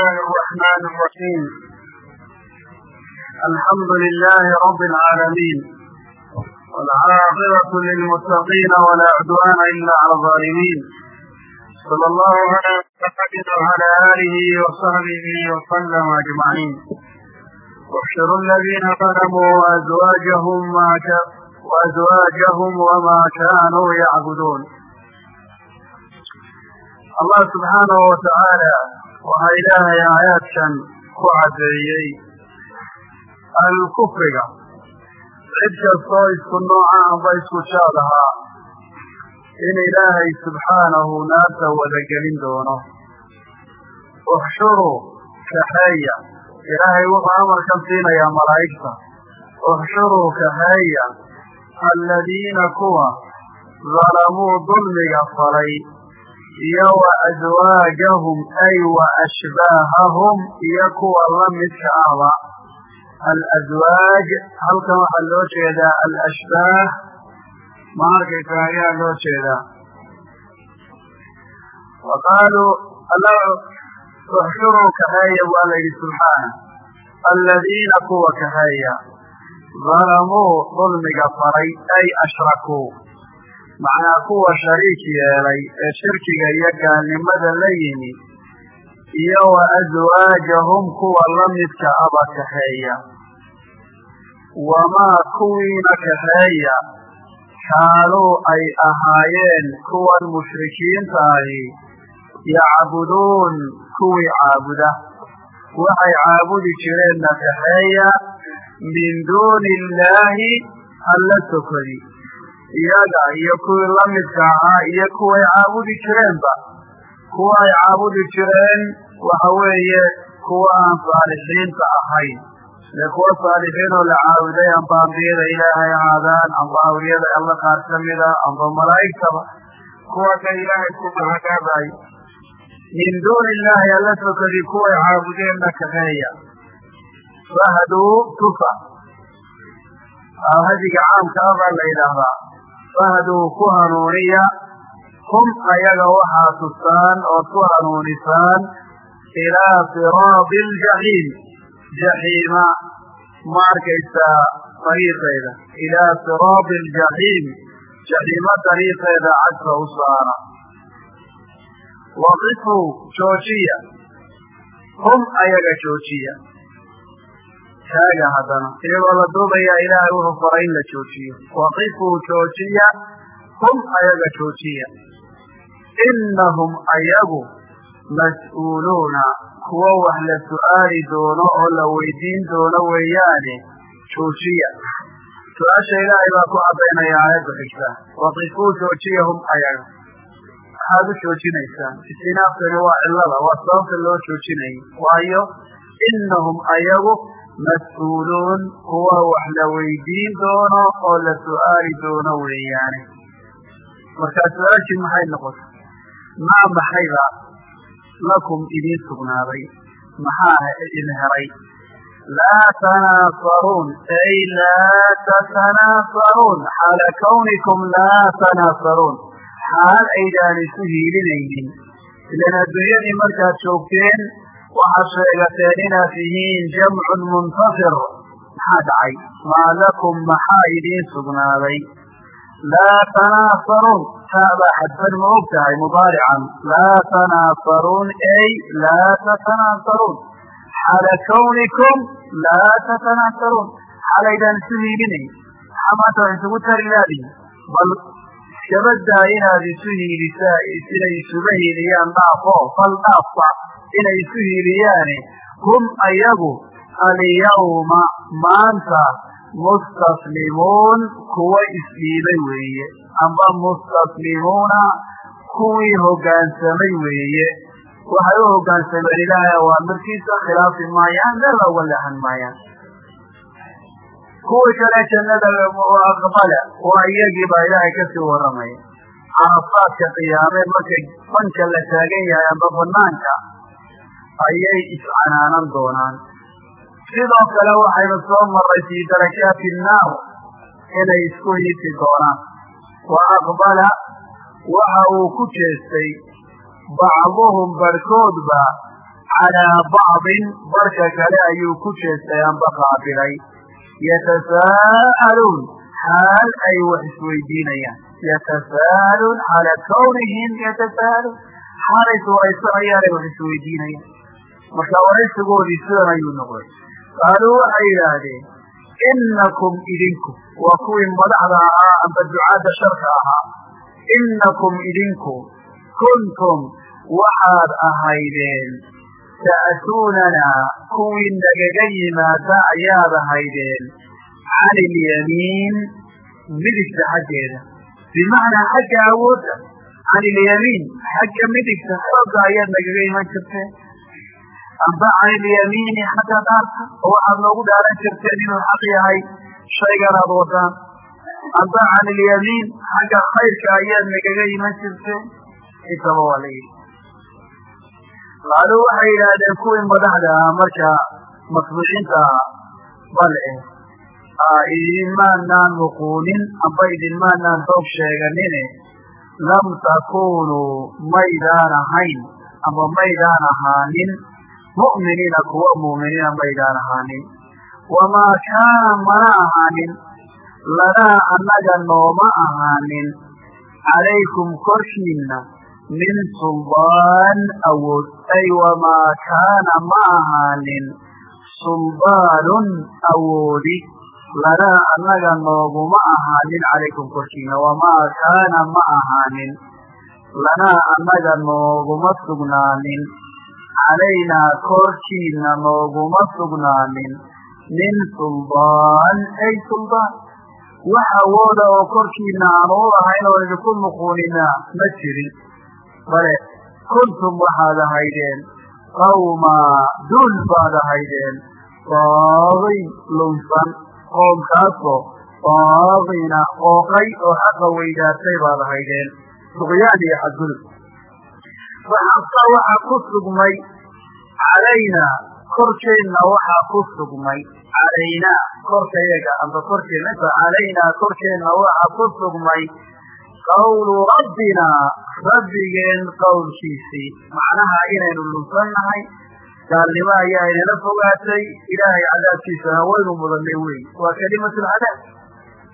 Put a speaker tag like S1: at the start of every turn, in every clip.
S1: الله الرحمن الرحيم الحمد لله رب العالمين والعاقبة للمتقين ولا عدوان إلا على الظالمين صلى الله على محمد وعلى آله وصحبه وسلم أجمعين واحشروا الذين ظلموا وأزواجهم ما وأزواجهم وما كانوا يعبدون الله سبحانه وتعالى waxaa ilaahay aayaadkan ku caddeeyey alkufriga. Cid kastoo isku nooca amba isku jaad ahaa in ilaahay subxaanahu naarta wadagelin doono. Uxshuruu kaxeeya ilaahay wuxuu amarkan siinayaa malaa'igta. Uxshuruu kaxeeya aladiina kuwa dalamuu dulmiga falay iyo wa aswaajahum ay wa ashbaahahum iyo kuwa la midka ahba alaswaaj halkan waxaa loo jeedaa alashbaah ma arkaysa ayaa loo jeedaa wa qaaluu alla uxshuruu kaxeeya waa la yidhi subxaana aladiina kuwa kaxeeya dalamuu dulmiga faray ay ashrakuu macnaa kuwa shariik yeelay ee shirkiga iyo gaalnimada la yimi iyo wa aswaajahum kuwa la midka aba kaxeeya. Wamaa kuwiina kaxeeya. Kaanuu ay ahaayeen kuwan mushrikiinta ahi yacbuduun kuwii caabuda. Waxay caabudi jireenna kaxeeya min duuni illaahi alla sokodi iyaga iyo kuwii la midka ahaa iyo kuway caabudi jireenba. Kuwa ay caabudi jireen waxa weeye kuwa aan saalixiinta ahayn. Dee kuwa saalixiin oo la caabuday amba ambiyada ilaahay ahaadaan amba awliyada alla qaar ka mida amba malaa'igtaba. Kuwa ka ilaahay ku mahagaabay min duuni illaahi alla sokadii kuway caabudeenna kaxeeya fahduu tufa. Hadiga caamka ah baa la yidhaahdaa fahduu ku hanuuniya. Hum ayaga waxaa tusaan ood ku hanuunisaan ilaa siraabi aljaxiim jaxiima ma arkaysaa dariiqeeda. Ilaa siraabi aljaxiim jaxiima dariiqeeda cagsa u saara. Waqifuu joojiya. Hum ayaga joojiya taaga haddana. Iyagoo la duubayaa ilaahay wuxuu faray in la joojiyo. Waqifuu joojiya hum ayaga joojiya. Innahum ayagu mas'uuluuna kuwo wax la su'aali doono oo la weydiin doono weeyaane joojiya. Su'aasha ilaahay baa ku caddaynaya aayadda xigta. Waqifuu joojiya hum ayaga. Maxaad u joojinaysaan. Istinaafkani waa cillada waa sababta loo joojinayay. Waayo innahum ayagu mas'uuluun kuwa wax la weydiin doono oo la su'aali doono weeyaane. Markaa su'aashii maxay noqotay? Maa maxayba? Lakum idiin sugnaaday. Maxaa idin heray laa tanaasaruun ay laa tatanaasaruun xaala kawnikum laa tanaasaruun. Xaal aydaan isu hiilinaynin. Ilan adduunyadii markaad joogteen waxaad sheegateen inaad tihiin jamcun muntasir. Maxaa dhacay? Maa lakum maxaa idiin sugnaaday? Laa tanaasaruun taabaa xadfan ma og tahay mudaarican. Laa tanaasaruun ay laa tatanaasaruun xaala kawnikum laa tatanaasaruun xaalaydaan isu hiilinayn maxaa maanta wax isugu tari laadihi bal iskabadaa inaad isu hiilisaa inay isuga hiiliyaan dhaafo bal dhaafba inay isu hiiliyaane hum ayagu alyawma maanta mustaslimuun kuwa isdhiibay weeye amba mustaslimuuna kuwii hoggaansamay weeye. Waxay u hoggaansameen ilaahay awaamirkiisa khilaafi maayaan meel looga leexan maayaan. Kuwii kale jannada aqbala waa iyagii baa ilaahay ka sii warramaya carafaadka qiyaame markay banka la taagan yahay amba banaanka ayay iscanaanan doonaan. Sidoo kale waxaynu soo maray fii darakaati innaar inay isku hiisi doonaan. Wa aqbala waxa uu ku jeestay bacduhum barhkoodba calaa bacdin barka kale ayuu ku jeestay amba qaabilay. Yatasaa'aluun xaal ay wax isweydiinayaan. Yatasaaluun xaala kawnihim yatasaaluun xaalay suuraysanayaan ay wax isweydiinayaan marka waraysigoodii sidan ayuu noqday. Qaaluu waxay yidhaahdeen inakum idinku waa kuwii madaxda ahaa amba ducaadda sharka ahaa. Inakum idinku kuntum waxaad ahaydeen. Ta'tuunanaa kuwii nagaga yimaada ayaad ahaydeen. Cani ilyamiin midigta xaggeeda. Bimacnaa xagga awoodda can ilyamiin xagga midigta xooga ayaad nagaga iman jirteen amba can ilyamiini xagga dhaarka oo waxaad noogu dhaaran jirteen inuu xaq yahay shaygan aad wadaan amba can ilyamiin xagga khayrka ayaad nagaga iman jirteen intaba waa la yidhi qaaluu waxay yidhaahdeen kuwii madaxda ah marka masbuuxiinta bal eh idinmaanaan nuquunin amba idinmaanaan hoog sheeganine lam takunuu maydaan ahayn amba maydaan ahaanin mu'miniina kuwa mu'miniina maydaan ahaanin wamaa kaana mana ahaanin lanaa annaga nooma ahaanin calaykum korkiinna min suldaan awood ay wamaa kaana ma ahaanin suldaanun awoodi lanaa annaga nooguma ahaanin calaykum korkiina wamaa kaana ma ahaanin lanaa annaga nooguma sugnaanin calaynaa korkiina nooguma sugnaanin min suldaan ay suldaan wax awooda oo korkiina aan u lahayn oo idinku nuquunina ma jirin bale kuntum waxaad ahaydeen qawma duul baad ahaydeen baaqin lunsan qoomkaasoo baaqina qooqay oo xaqa weydaartay baad ahaydeen duqyaan iyo xadgudub faxaqa waxaa ku sugmay calaynaa korkeenna waxaa ku sugmay calaynaa korkayaga amba korkeenna inta calaynaa korkeenna waxaa ku sugmay qawlu rabbinaa rabbigeen qawlkiisii. Macnaha inaynu lunsannahay gaalnimo ayaa inala fogaatay ilaahay cadaabkiisana waynu mudanay wey waa kelimatulcadaab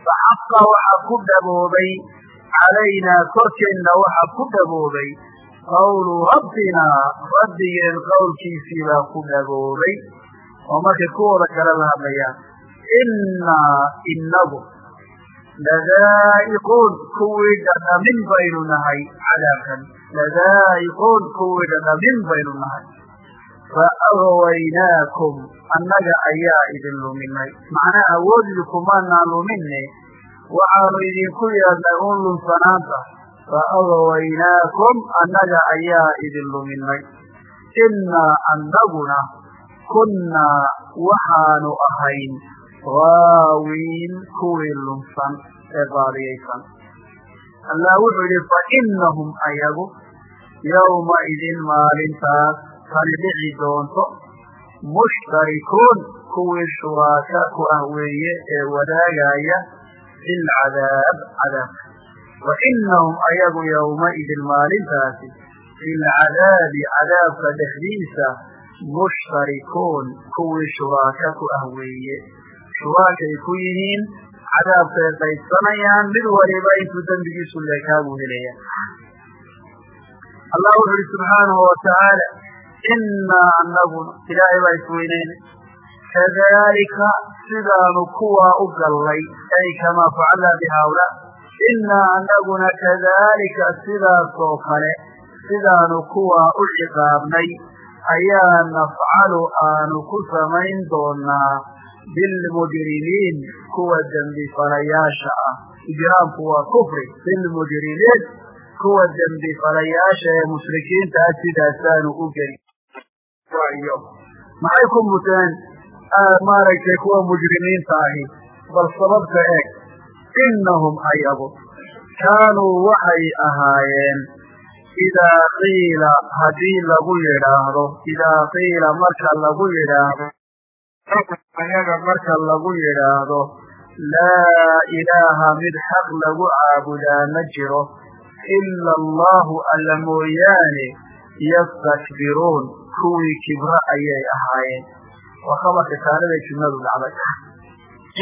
S1: faxaqa waxaa ku dhaboobay calaynaa korkeenna waxaa ku dhaboobay qawlu rabbinaa rabbigeen qawlkiisii baa ku dhaboobay oo markay kuwooda kale la hadlayaan innaa inagu ladaa'iquun kuwii dhadhamin baynu nahay cadaabkan ladaa'iquun kuwii dhadhamin baynu nahay fa agawaynaakum annaga ayaa idin luminay macnaa awooddi kumaanaan lumine waxaanu idinku yeednay un lunsanaanta fa agawaynaakum annaga ayaa idin luminay innaa annaguna kunnaa waxaanu ahayn waawiin kuwii lunsan ee baadiyaysan allah wuxuu yihi fa inahum ayagu yowma idin maalintaas tani dhici doonto mushtarikuun kuwii shuraaka ku ah weeye ee wadaagaya filcadaab cadaabka wa inahum ayagu yowmaidin maalintaasi filcadaabi cadaabka dhexdiisa mushtarikuun kuwii shuraaka ku ah weeye shuraakay ku yihiin cadaabkay qaybsanayaan mid waliba intuu dembigiisu leekaabuu helaya allah wuxu uhi subxaanahu watacaala innaa anaguna ilaahay baa isweyneynay kadalika sidaanu kuwaa u gallay ay kamaa facalnaa bihaulaa innaa anaguna kadalika sidaasoo kale sidaanu kuwaa u ciqaabnay. Ayaa nafcalu aanu ku samayn doonaa bilmujrimiin kuwa dembi falayaasha ah. Ijraamku waa kufri bilmujrimiin kuwa dembi falayaasha ee mushrikiinta ah sidaasaanu u geli. Maxay ku muteen? Maaragtay kuwa mujrimiinta ahi. Bal sababta eeg innahum ayagu kaanuu waxay ahaayeen idaa qiila haddii lagu yidhaahdo idaa qiila marka lagu yidhaahdo ayaga marka lagu yidhaahdo laa ilaaha mid xaq lagu caabudaa ma jiro ila allahu alla mooyaane yastakbiruun kuwii kibra ayay ahaayeen waa khabarka kaanaday jumladu dhacday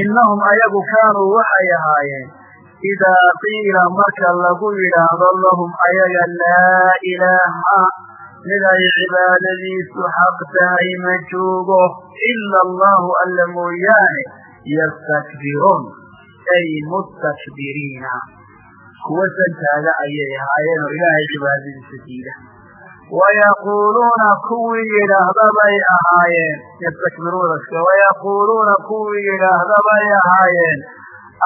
S1: innahum ayagu kaanuu waxay ahaayeen idaa qiila marka lagu yidhaahdo lahum ayaga laa ilaaha mid ay cibaadadiisu xaq tahay ma joogo ila allahu alla mooyaane yastakbiruun ay mustakbiriina kuwa santaaga ayay ahaayeen oo ilaahay cibaadadiisa diida wayaquuluuna kuwii yidhaahdabay ahaayeen yastakbiruuna wayaquuluuna kuwii yidhaahdabay ahaayeen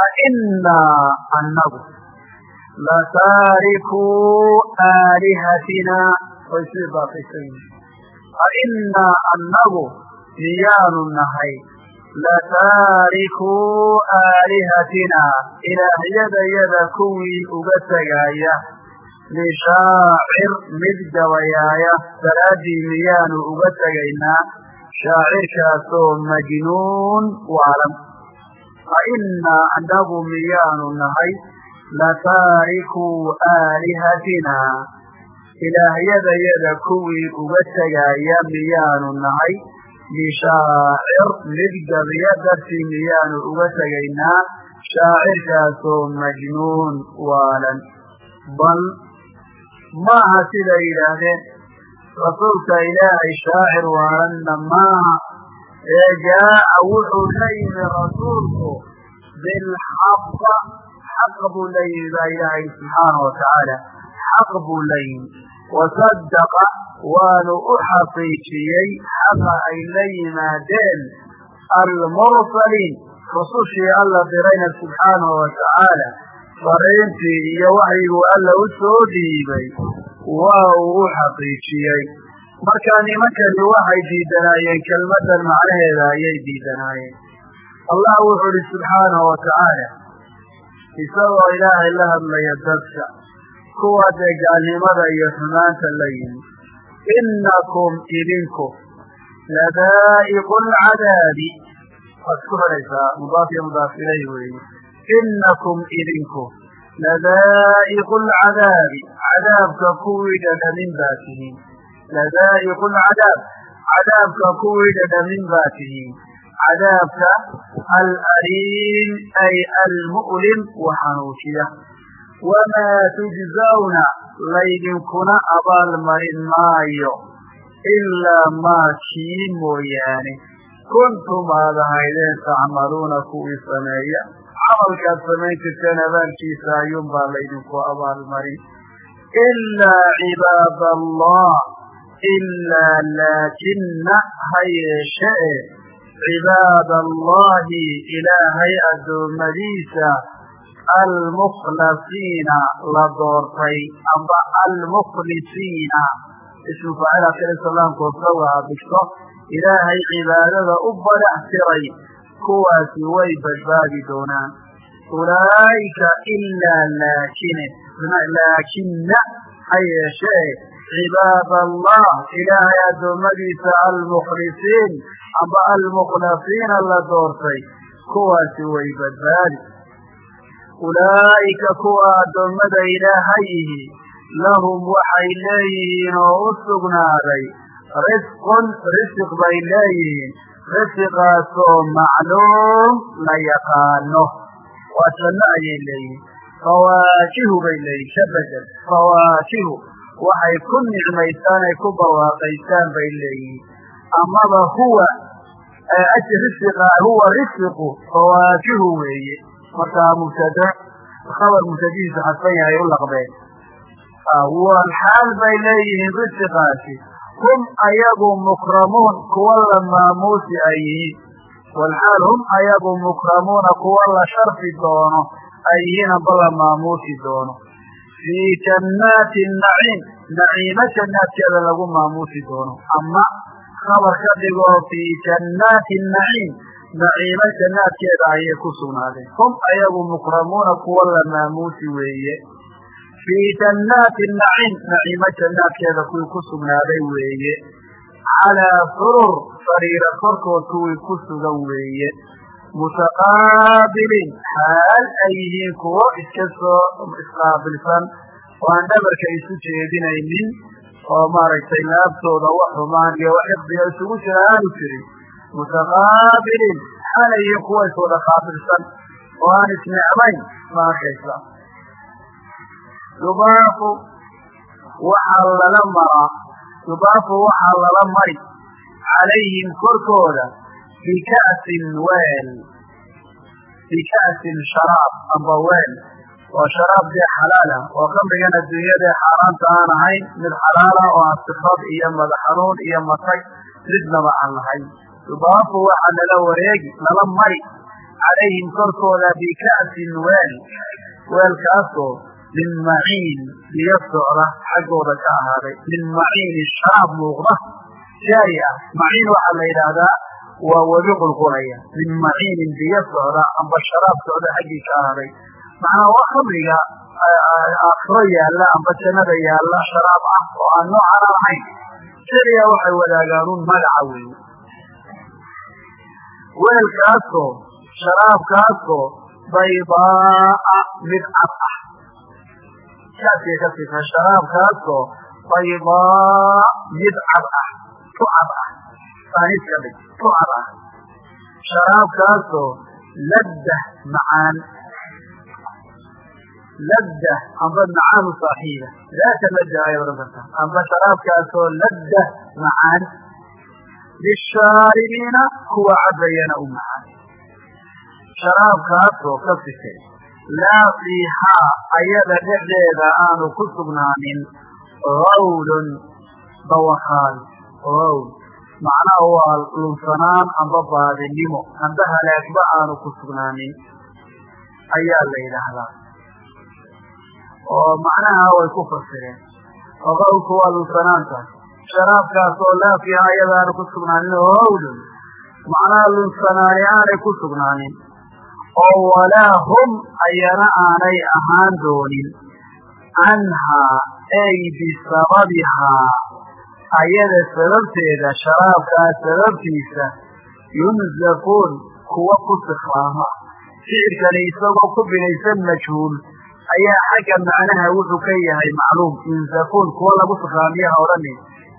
S1: ainaa annagu lataarikuu aalihatina way sii baaqaysan yihiin ainaa annagu miyaanu nahay lataarikuu aalihatina ilaahyadayada kuwii uga tegaaya lishaacir mid gabayaaya daraaddii miyaanu uga tegaynaa shaacirkaasoo majnuun waalan ainaa annagu miyaanu nahay lataarikuu aalihatina ilaahyadayada kuwii uga tegaaya miyaanu nahay lishaacir mid gabiya dartii miyaanu uga tegaynaa shaacirkaasoo majnuun waalan bal maaha siday yidhaahdeen. Rasuulka ilaahay shaacir waalanna maaha ee jaa'a wuxuu la yimi rasuulku bilxaqa xaq buu la yimi baa ilaahay subxaana wa tacaala. Xaq buu la yimi. Wasadaqa waanu u xaqiijiyey. Xaqa ay la yimaadeen almursaliin. Rusushii alla dirayna subxaanahu wa tacaala fariintii iyo waxyiguu alla u soo dhiibay waa uu u xaqiijiyey. Marka nimankani waxay diidanaayeen kelmadan macnaheeda ayay diidanaayeen. Allah wuxuu ihi subxaanahu wa tacaala isagoo ilaahay la hadlaya dadka kuwa dee gaalnimada iyo xumaanta la yimi innakum idinku ladaa'iqu lcadaabi waad isku xidhaysaa mudaaf iyo mudaaf ilayh weeye innakum idinku ladaa'iqu lcadaabi cadaabka kuwii dhadhamin baa tihiin ladaa'iqu lcadaab cadaabka kuwii dhadhamin baa tihiin cadaabka alaliim ay almu'lim wa xanuujiya wamaa tujzawna laydinkuna abaalmarin maayo ilaa maa kii mooyaane kuntum aad ahaydeen tacmaluuna kuwii sameeya camalkaad samayn jirteen abaalkiisa ayuunbaa laydinku abaalmarin. Ilaa cibaad allah ilaa laakina ha yeeshe e cibaad allahi ilaahay addoommadiisa almukhlasiina la doortay amba almukhlisiina ismu faacil akhirislaamkoosa waa bigto ilaahay cibaadada u badax tiray kuwaasi way badbaadi doonaan. Ulaa'ika ilaa laakine laakina ha yeeshee cibaad allah ilaahay addoommadiisa almukhlisiin amba almukhlasiina la doortay kuwaasi way badbaadi. Ulaa'ika kuwa addoommada ilaahay yihi lahum waxay leeyihiin oo u sugnaaday risqun risiq bay leeyihiin risiqaasoo macluum la yaqaano. Waa janno ayay leeyihiin. Fawaakihu bay leeyihiin ka bedel fawaakihu waxay ku nicmaystaan ay ku barwaaqaystaan bay leeyihiin. Amaba huwa huwa risiqu fawaakihu weeye. Markaa mubtada khabar mubtadihiisu xadfan yahay u laqbeen. Walxaal bay leeyihiin risiqaasi hum ayagu mukramuun kuwa la maamuusi ay yihiin walxaal hum ayagu mukramuuna kuwa la sharfi doono ay yihiin amba la maamuusi doono fii jannaati naciim naciimo jannaadkeeda lagu maamuusi doono ama khabar ka dhigoo fii jannaati naciim naciimo jannaadkeeda ayay ku sugnaadeen hum ayagu mukramuuna kuwa la maamuusi weeye fii jannaati naciim naciimo jannaadkeeda kuwii ku sugnaaday weeye calaa surur sariira korkood kuwii ku sugan weeye mutaqaabiliin xaal ay yihiin kuwo iska soo isqaabilsan oo aan dhabarka isu jeedinaynin oo maaragtay laabtooda wax xumaan iyo wax iqdiga isugu jira aanu jirin mutaqaabiliin xaalayihiin kuwa iswada qaabilsan oo aan isnecmayn ma arkaysa yubaafu waxaa lala maraa yubaafu waxaa lala mari. Calayhim korkooda bika'sin weel. Bika'sin sharaab amba weel. Waa sharaab dee xalaala oo kamrigan adduunyadae xaaraanta aan ahayn mid xalaala oo asifad iyo madax xanuun iyo matag midnaba aan lahayn. Yubaafu waxaa lala wareegi lala mari. Calayhim korkooda bika'sin weel. Weelkaasoo min maciin biyo socda xaggooda ka ahaaday. Min maciini sharaab muuqda jaari ah. Maciin waxaa la yidhaahdaa waa webi qulqulaya. Min maciinin biyo socda amba sharaab socda xaggii ka ahaaday. Macnaa waa khamriga aakhiro yaalla amba jannada yaalla sharaab ah oo aan noocan aan ahayn. Jariya waxay wadaagaan magaca cad ah kaasiya ka sifa sharaabkaasoo baydaa mid cad ah tu cad ah saaniska dhig tu cad ah sharaabkaasoo laddah macaan. Laddah amba macaanu saaxiiba daaka laddah ay odhan kartaa amba sharaabkaasoo laddah macaan. Lishaaribiina kuwa cabayana u macaan sharaabkaasoo ka fikay laa fiihaa ayada dhexdeeda aanu ku sugnaanin gawlun dawakaal gawl macnaha waa lunsanaan amba baadinimo amba halaagba aanu ku sugnaanin ayaa la yidhaahdaa. Oo macnaha way ku fasireen. Oo gawlku waa lunsanaanta. Sharaabkaas oo laa fiiha ayada aanu ku sugnaanin gawlun macnaha lunsanaani aanay ku sugnaanin oo walaa hum ayana aanay ahaan doonin canhaa ay bisababihaa ayada sababteeda sharaabkaa sababtiisa yunzafuun kuwa ku sikraama ficilkani isagoo ku binaysan majhuul ayaa xagga macnaha wuxuu ka yahay macluum yunzafuun kuwa lagu sikraamiyaha odhani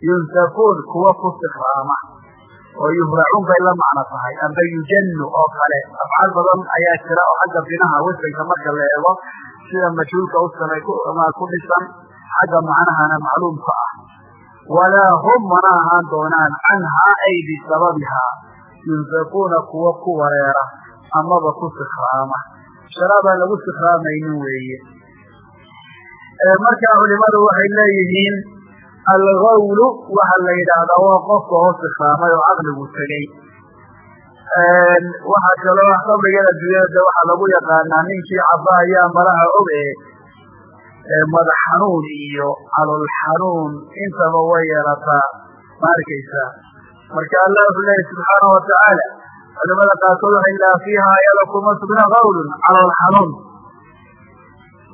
S1: yunzafuun kuwa ku sikraama oo yuhracuun bay la macno tahay amba yujannu oo kale. Afcaal badan ayaa jira oo xagga binaha wasanka marka la eego sida majhuulka usamay ku dhisan xagga macnahana macluumka ah. Walaa hum mana ahaan doonaan canhaa ay bisababihaa yunzaquuna kuwa ku wareera amaba ku sikraama. Sharaabaan lagu sikraamaynin weeye. Markaa culimadu waxay leeyihiin algawlu waxa la yidhaahdaa waa qofka oo sikraamay oo caqligu tegey waxaa kaloo khamrigan adduunyada waxaa lagu yaqaanaa ninkii cabaayaa malaha oge madax xanuun iyo calool xanuun intaba way yeelataa ma arkaysaa? Marka allah wuxuu leeyahy subxaana watacaala culimada qaarkood waxay laa fiiha ayada kuma sugna qawlun calool xanuun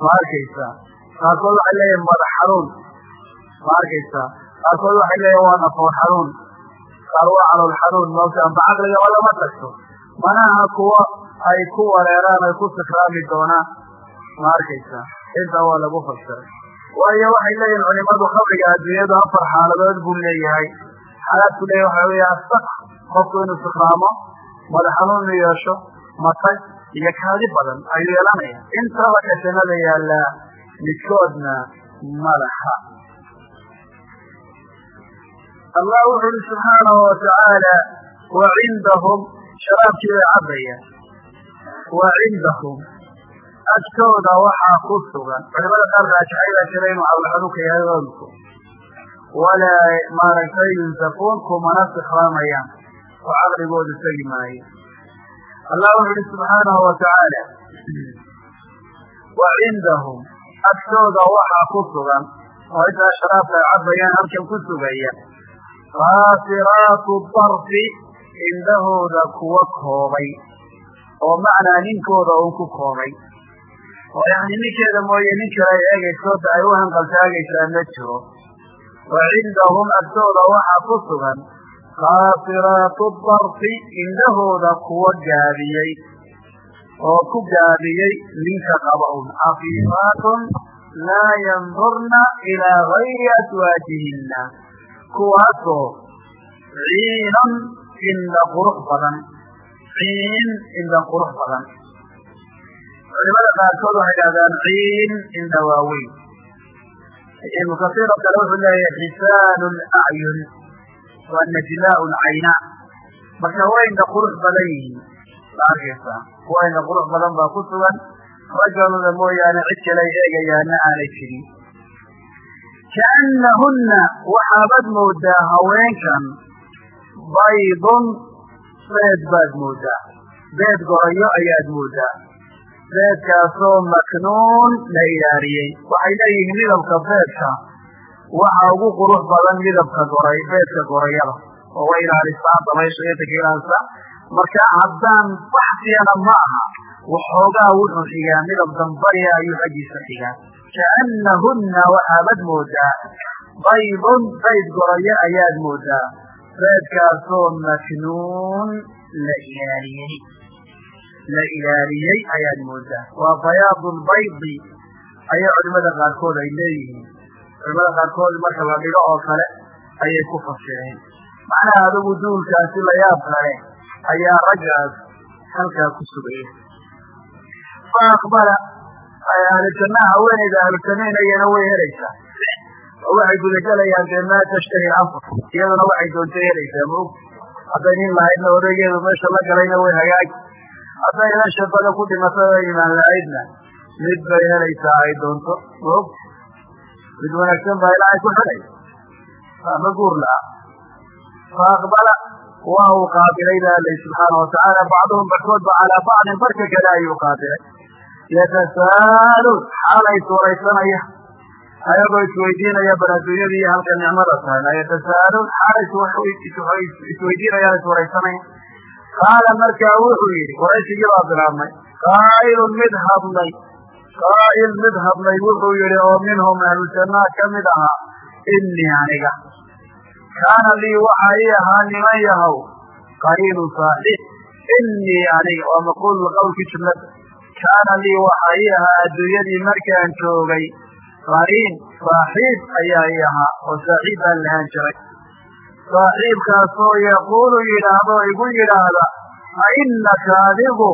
S1: ma arkaysaa? Qaarkood waxay leeyihiin madax xanuun ma arkaysaa qaarkood waxay leeyihiin waa nafoor xanuun. Qaar waa calool xanuun moogta amba caqligaba lama tagto. Manaha kuwa ay ku wareeraan ay ku sikraami doonaan. Ma arkaysaa intaa waa lagu fasiray waayo waxay leeyihiin culimadu khamriga adduunyadu afar xaaladood buu leeyahay. Xaalaadku leeyahy waxa weya asak qofku inuu sikraamo madax xanuun inu yeesho matag iyo kaadi badan ayuu yeelanaya intaba ka jannada yaallaa midkoodna malaxa allah wuxu uhi subxaanahu watacaala wa cindahum sharaabkii bay cabayaan wa cindahum agtooda waxaa ku sugan culimada qaar raajixay baa jira inuu cawlxanuunka yahay oolku walaa maaragtay yunsafuun kumana sikraamayaan oo caqligoodu tegi maayo allah wuxu uhi subxaanahu watacaala wa cindahum agtooda waxaa ku sugan oo intaa sharaabka ay cabayaan halkan ku sugaya kaasiraatu darfi indhahooda kuwa koobay oo macnaa ninkooda un ku koobay oo yani ninkeeda mooye nin kale ay eegayso da ay u hanqaltaagaysaa ma jiro wa cindahum agtooda waxaa ku sugan kaasiraatu darfi indhahooda kuwa gaabiyey oo ku gaabiyey ninka qaba un cafiifaatun laa yandurna ilaa gayri aswaajihina kuwaasoo ciinan indha qurux badan ciin indha qurux badan. Culimada qaarkood waxay dhahdaan ciin indha waaweyn. Ibnu kasiir oo kale wuxuu leeyahay xisaan acyun waa najlaa cayna. Marka waa qurux badan yihiin ma arkaysaa kuwa qurux badan baa ku sugan. Raggalooda mooyaane cid kale ay eegayaana aanay jirin kaannahunna waxaabad moodaa haweenkan baydun beed baad moodaa beed gorayo ayaad moodaa beedkaasoo maknuun la ilaariyey waxay leeyihiin midabka beedka waxa ugu qurux badan midabka goray beedka gorayada oo way ilaalisaa dabaysha iyo dadka ilaalisa marka haddaan baxsiyana ma aha waxoogaa wuxuu xigaa midab dambaya ayuu xaggiisa xigaa kaannahunna waxaabad moodaa baydun bayd gorayo ayaad moodaa beedkaasoo maknuun la ilaaliyey la ilaaliyey ayaad moodaa waa bayaadu lbaydi ayaa culimada qaarkood ay leeyihiin culimada qaarkood marka la dhigo oo kale ayay ku fasireen macnaha adigu duulkaasi la yaab kale ayaa raggaas halkaa ku sugaya fa aqbala ahlujannaha haweeneyda ahlujannahin iyana way helaysaa oo waxay gudagelayaan dee maa tashtahi anfus iyaduna waxay doonta helaysaa maog hadday nin lahaydna odaygeedu meesha la galayna way hagaagi hadday idan shaqada ku dhimatada imaan lahaydna mid bay helaysaa ay doonto maog mid wanaagsan baa ilaahay ku xidhay ama guur laha fa aqbala waa uu qaabilay ba alay subxaana watacaala bacduhum barkoodba calaa bacdin barka kale ayuu qaabilay yatasaaluun xaalay suuraysanaya ayagoo isweydiinaya bal iyo halka nicmada tahay yatasaaluun xaalay isweydiinayaan iswaraysanaya qaala markaa wuxuu yidhi qorayshigii baa bilaabmay qaa'ilun mid hadlay qaa'il mid hadlay wuxuu yihi oo minhum ahlujannaha ka mid ahaa inii aniga kaana lii waxa ii ahaa niman yahow qariinu saaxiib inii aniga waa maquul qawlkii jumlada kaana lii waxa ii ahaa adduunyadii markaan joogay qariin saaxiib ayaa ii ahaa oo saaxiib baan lahaan jiray. Saaxiibkaasoo yaquulu yidhaahdo igu yidhaahda a innaka adigu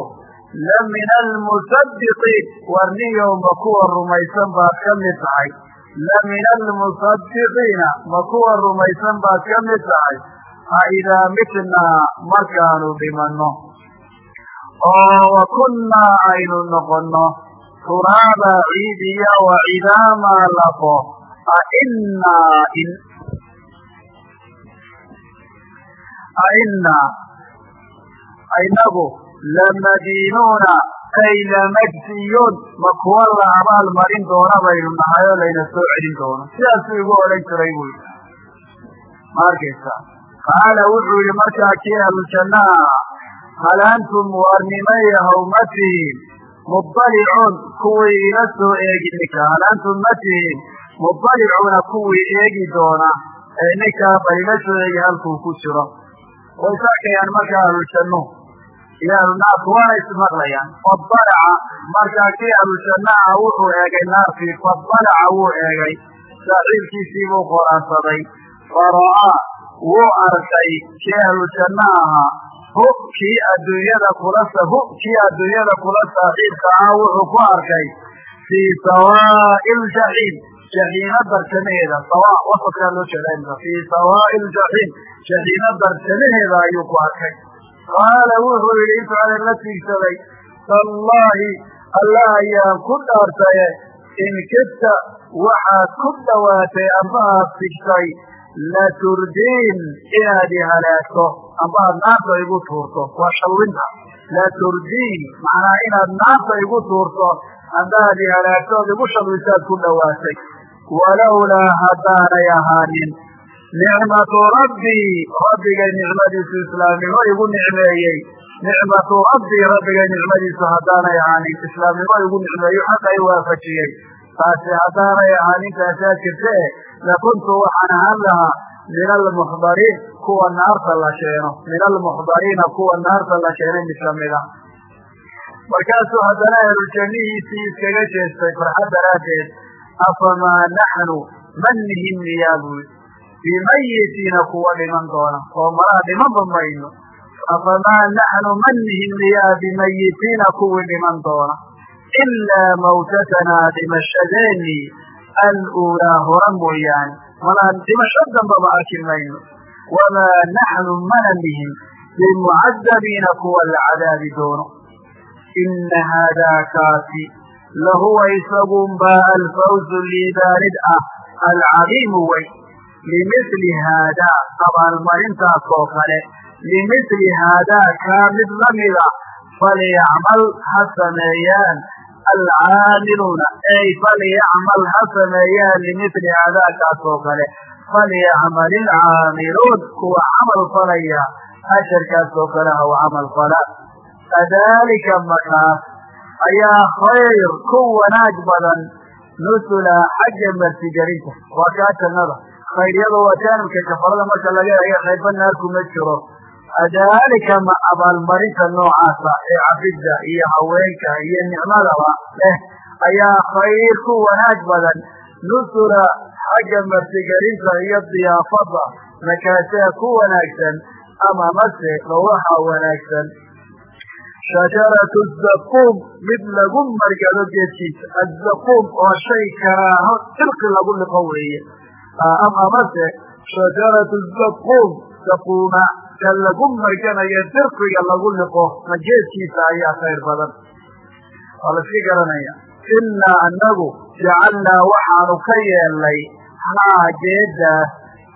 S1: la min almusadiqiin warniyow ma kuwa rumaysan baad ka mid tahay. La min almusadiqiina ma kuwa rumaysan baad ka mid tahay? A idaa mitnaa markaanu dhimanno oo wa kunnaa aynu noqonno turaaba ciidiya wa cidaamaa lafo a innaa in ainaa inagu lamadiinuuna ay lamajsiyuun ma kuwa la abaal marin doona baynu nahay oo layna soo celin doono sidaasuu igu odhan jiray buu yidhi ma arkaysa qaala wuxuu yihi markaa kii ahlujannaha hal antum war niman yahow ma tihiin mudalicuun kuwii ila soo eegi ninka hal antum ma tihiin mudalicuuna kuwii eegi doona ee ninkaa bal ila soo eegi halkuu ku jiro way is arkayaan marka ahlujannuhu iyo ahlunaarku waana ismaqlayaan fadalaca markaa kii ahlujannaha wuxuu eegay naarkii fadalaca wuu eegay saaxiibkiisii buu qoraansaday fara'aa wuu arkay kii ahlujanna ahaa hu kii adduunyada kula hu kii adduunyada kula saaxiibka ahaa wuxuu ku arkay fii sawaa'i ljaxiim jaxiimo bartamaheeda. Sawa wasatkaa loo jeeda fii sawaa'i ljaxiim jaxiimo bartamaheeda ayuu ku arkay. Qaala wuxuu yidhi intuu adeer la tiigsaday tallaahi allah ayaan ku dhaartaye in kidta waxaad ku dhowaatay amba aad sigtay laturdiin inaad i halaagto amba aad naarta igu tuurto waa shallinta laturdiin macnaa inaad naarta igu tuurto amba aad i halaagto ood igu shallisaad ku dhowaatay walowlaa haddaanay ahaanin nicmatu rabbii rabbigay nicmadiisu islaamnimo igu nicmeeyey nicmatu rabbii rabbigay nicmadiisu haddaanay ahaanin islaamnimo igu nicmeeyo xaqa i waafajiyey taasi haddaanay jirta e lakuntu waxaan ahaan lahaa min almuxdariin kuwa naarta la keeno min almuxdariina kuwa naarta la keenay mid a markaasuu haddana ehlujanihiisii iskaga jeestay farxad daraaddeed afamaa naxnu manihin miyaa buuri bimayitiina kuwa dhiman doona. Oo malaha dhimanba mayno. Afamaa naxnu manihin miyaa bimayitiina kuwii dhiman doona ilaa mawtatanaa dhimashadeennii aluulaa hora mooyaane malaha dhimasho dambaba arki mayno wamaa naxnu mana nihin bimucadabiina kuwa la cadaabi doono ina haadaa kaasi lahuwa isagunbaa alfawzu liibaanid ah alcadiimu wey limili haadaa abaalmarintaas oo kale limili haadaa kaa mid lamida falyacmal ha sameeyaan alcaamiluuna ey falyacmal ha sameeyaan limili haadaa kaas oo kale falyacmal ilcaamiluun kuwa camal falaya asharkaas oo kale ha u camal fala kadalika makaas ayaa khayr ku wanaag badan nusula xagga martigelinta waa kaa jannada khayryada waa jaanibka kafarada marka laga eega khayrba naarku ma jiro kadalika ma abaalmarinta noocaasa ee cabidda iyo haweenka iyo nicmadaba leh ayaa khayr ku wanaag badan. Nusula xagga martigelinta iyo diyaafada makaasaa ku wanaagsan ama mase waxa wanaagsan? Shajaratu zaquum mid lagu margado geedkiisa azaquum waa shay karaaho dirqi lagu liqo weeye. Amase shajaratu zaquum zaquuma ka lagu marganayo dirqiga lagu liqo ma geedkiisa ayaa khayr badan. Waa laska garanaya. Inaa anagu jacalnaa waxaanu ka yeelnay haa geedaas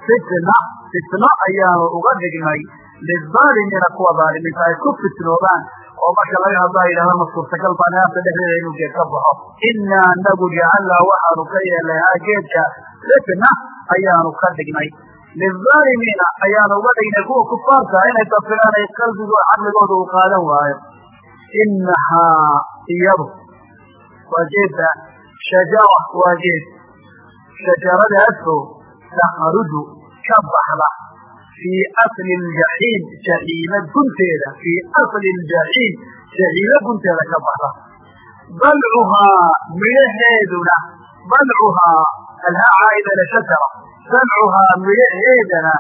S1: fitna. Fitno ayaanu uga dhignay lizaalimiina kuwa dhaalimiinta ay ku fitnoobaan oo marka laga hadlaa yidhahda ma suurtagal baa naarta dhexdeeda inuu geed ka baxo. Inaa anagu jacalnaa waxaanu ka yeelnay haa geedka fitna ayaanu ka dhignay lizaalimiina ayaanu uga dhignay kuwa kufaarta inay dafilaan ay qalbigo caqligooda uu qaadan waayo inahaa iyadu waa geedda shajara waa geed shajaradaasoo takruju ka baxda fii asli ljaxiim jaxiima gunteeda fii asli ljaxiim jaxiime gunteeda ka baxda balcuhaa midhaheeduna balcuhaa alhaa caaida lashajara balcuhaa midhaheedana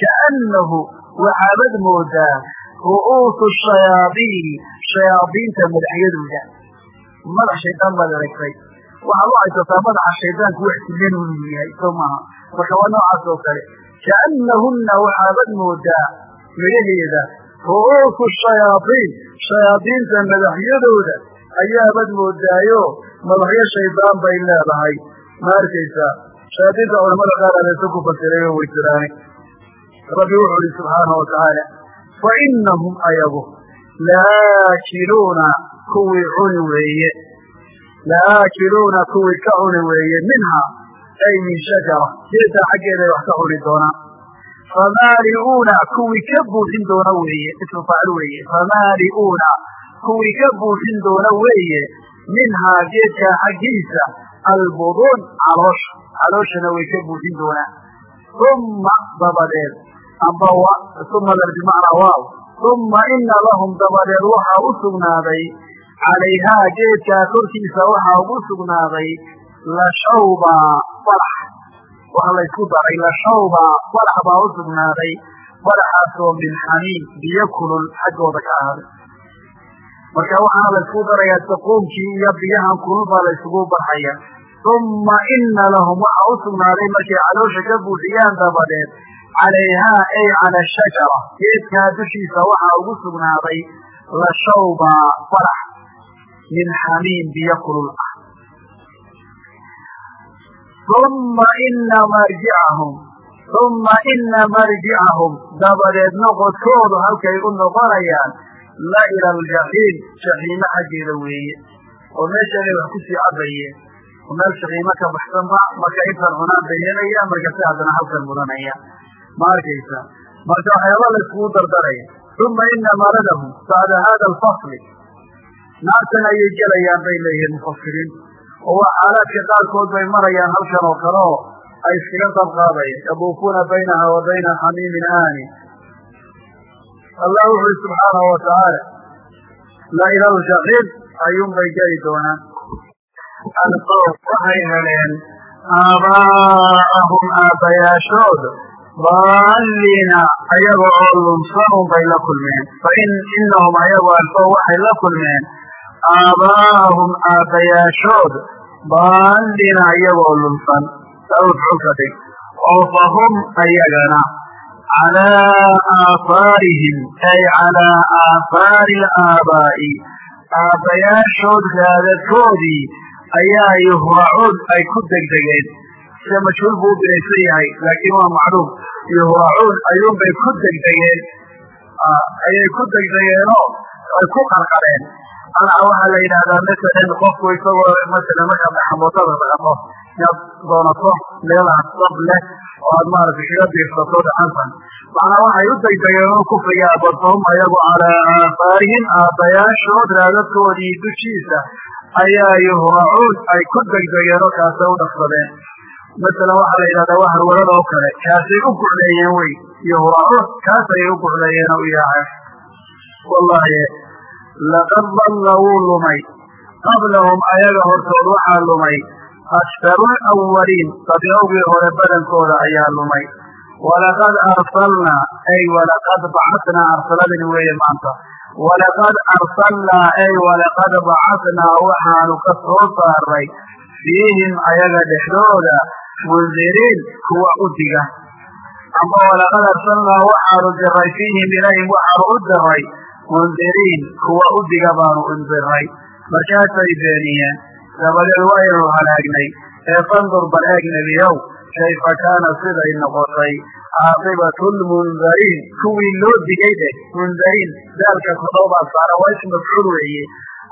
S1: kaannahu waxaabad moodaa ru'uusu shayaadiini shayaadiinta madaxyadooda madax shaydaan baad aragtay waxaad u haysataa madaxa shaydaanku wax silen inuu yahay soo maaha marka waa noocaas oo kale kaanahunna waxaabad moodaa midhaheeda ru'uusu shayaadiin shayaadiinta madaxyadooda ayaabad moodaayo madaxyo shaydaan bay leedahay ma arkaysaa shayaadiinta culamada qaar adeesa ku fasirayo way jiraane rabbi wuxuu ihi subxaanahu watacaala fa inahum ayagu laakiluuna kuwii cuni weeye. Laakiluuna kuwii ka cuni weeye minha ay min shajara. Geeddaa xaggeeday wax ka cuni doonaan. Famaali'uuna kuwii ka buuxin doona weeye. Ismu faacil weeye. Famaali'uuna kuwii ka buuxin doona weeye minhaa geedkaa xaggiisa albuduun caloosha calooshana way ka buuxin doonaan. Uma dabadeed. Amba umadan bimacnaa waaw. Uma ina lahum dabadeed waxaa u sugnaaday. Calayhaa geedkaa korkiisa waxaa ugu sugnaaday lashawba balax waxa laysku daray lashawba balax baa u sugnaaday. Balaxaasoo min xamiim biyo kulul xaggooda ka ahaaday marka waxaana laysku darayaa saquumkii iyo biyahan kulul baa laysugu barxaya uma ina lahum waxaa u sugnaaday markay caloosha ka buuxiyaan dabadeed calayhaa ay cala shajara geedkaa dushiisa waxaa ugu sugnaaday lashawba balax min xamiim biyo kulul ah uma ina marjicahum uma ina marjicahum dabadeed noqodkoodu halkay u noqonayaan la ila aljaxiim jaxiime xaggeeda weeye oo meeshaanay wax ku sii cabayeen meel jaxiime ka baxsanba marka intan cunaan bayanaya markase haddana halkan mudanaya ma arkaysa. Marka waxyaaba la iskugu dardaraya. Uma ina maradahum bacda hada alfasli. Naartan ayay gelayaan bay leeyihiin mufasiriintu oo waa xaalaadka qaarkood bay marayaan halkan oo kale oo ay iskaga dabqaadayaan yaduufuuna baynaha wa bayna xamiimin aani. Allah wuxu uri subxaanahu watacaala la ila aljaxiim ayuun bay geli doonaan alqow waxay heleen aabaa'ahum aabbayaashood daalliina ayaga oo lumsanun bay la kulmeen fain inahum ayagu alqow waxay la kulmeen aabaa'ahum aabbayaashood daalliina iyagoo lumsan sawfxulka dhig oo fahum ayagana calaa aafaarihim ay calaa aafaari alaabaa'i aabbayaashood raadadkoodii ayaa yuhracuun ay ku degdegeen. Sida majhuul buu u yahay laakiin waa macluum. Yuhracuun ayuunbay ku degdegeen. Ayay ku degdegeenoo ay ku qarqareen. Waxaa la yidhahdaa masalan qofku isagoo masalan markaad xamootada dhaqato inaad doonato meelaha sab leh oo aad maaragtay kaga diirsato dhacansan. Macnaa waxay u degdegeen oo kufriyaa badfahum ayagu calaa aafaarihim aabbayaashood raadadkoodii dushiisa ayaa yuhracuun ay ku degdegeen oo kaasay u dhaqsadeen. Masalan waxaa la yidhahdaa waa harwarada oo kale kaasay u gucleeyeen wey yuhracuun kaasayay u gucleeyeen oo u yaaceen wallahi laqad dalla wuu lumay. Qablahum ayaga hortood waxaa lumay aktaru lawaliin dadyawgii hore badankooda ayaa lumay walaqad arsalnaa ay walaqad bacatnaa arsaladani weeye maanta walaqad arsalnaa ay walaqad bacatnaa waxaanu ka soo saaray fiihim ayaga dhexdooda mundiriin kuwa u diga amba walaqad arsalnaa waxaanu diray fiihim ilayhim waxaanu u diray mundiriin kuwa u diga baanu undiray markaasay beeniyeen dabadeed waynu halaagnay. Ee fandur bal eeg kayfa kaana siday noqotay? Caaqibatu lmundariin kuwii loo digay dheh mundariin daalka kodobaa saara waa mafcuul weeye.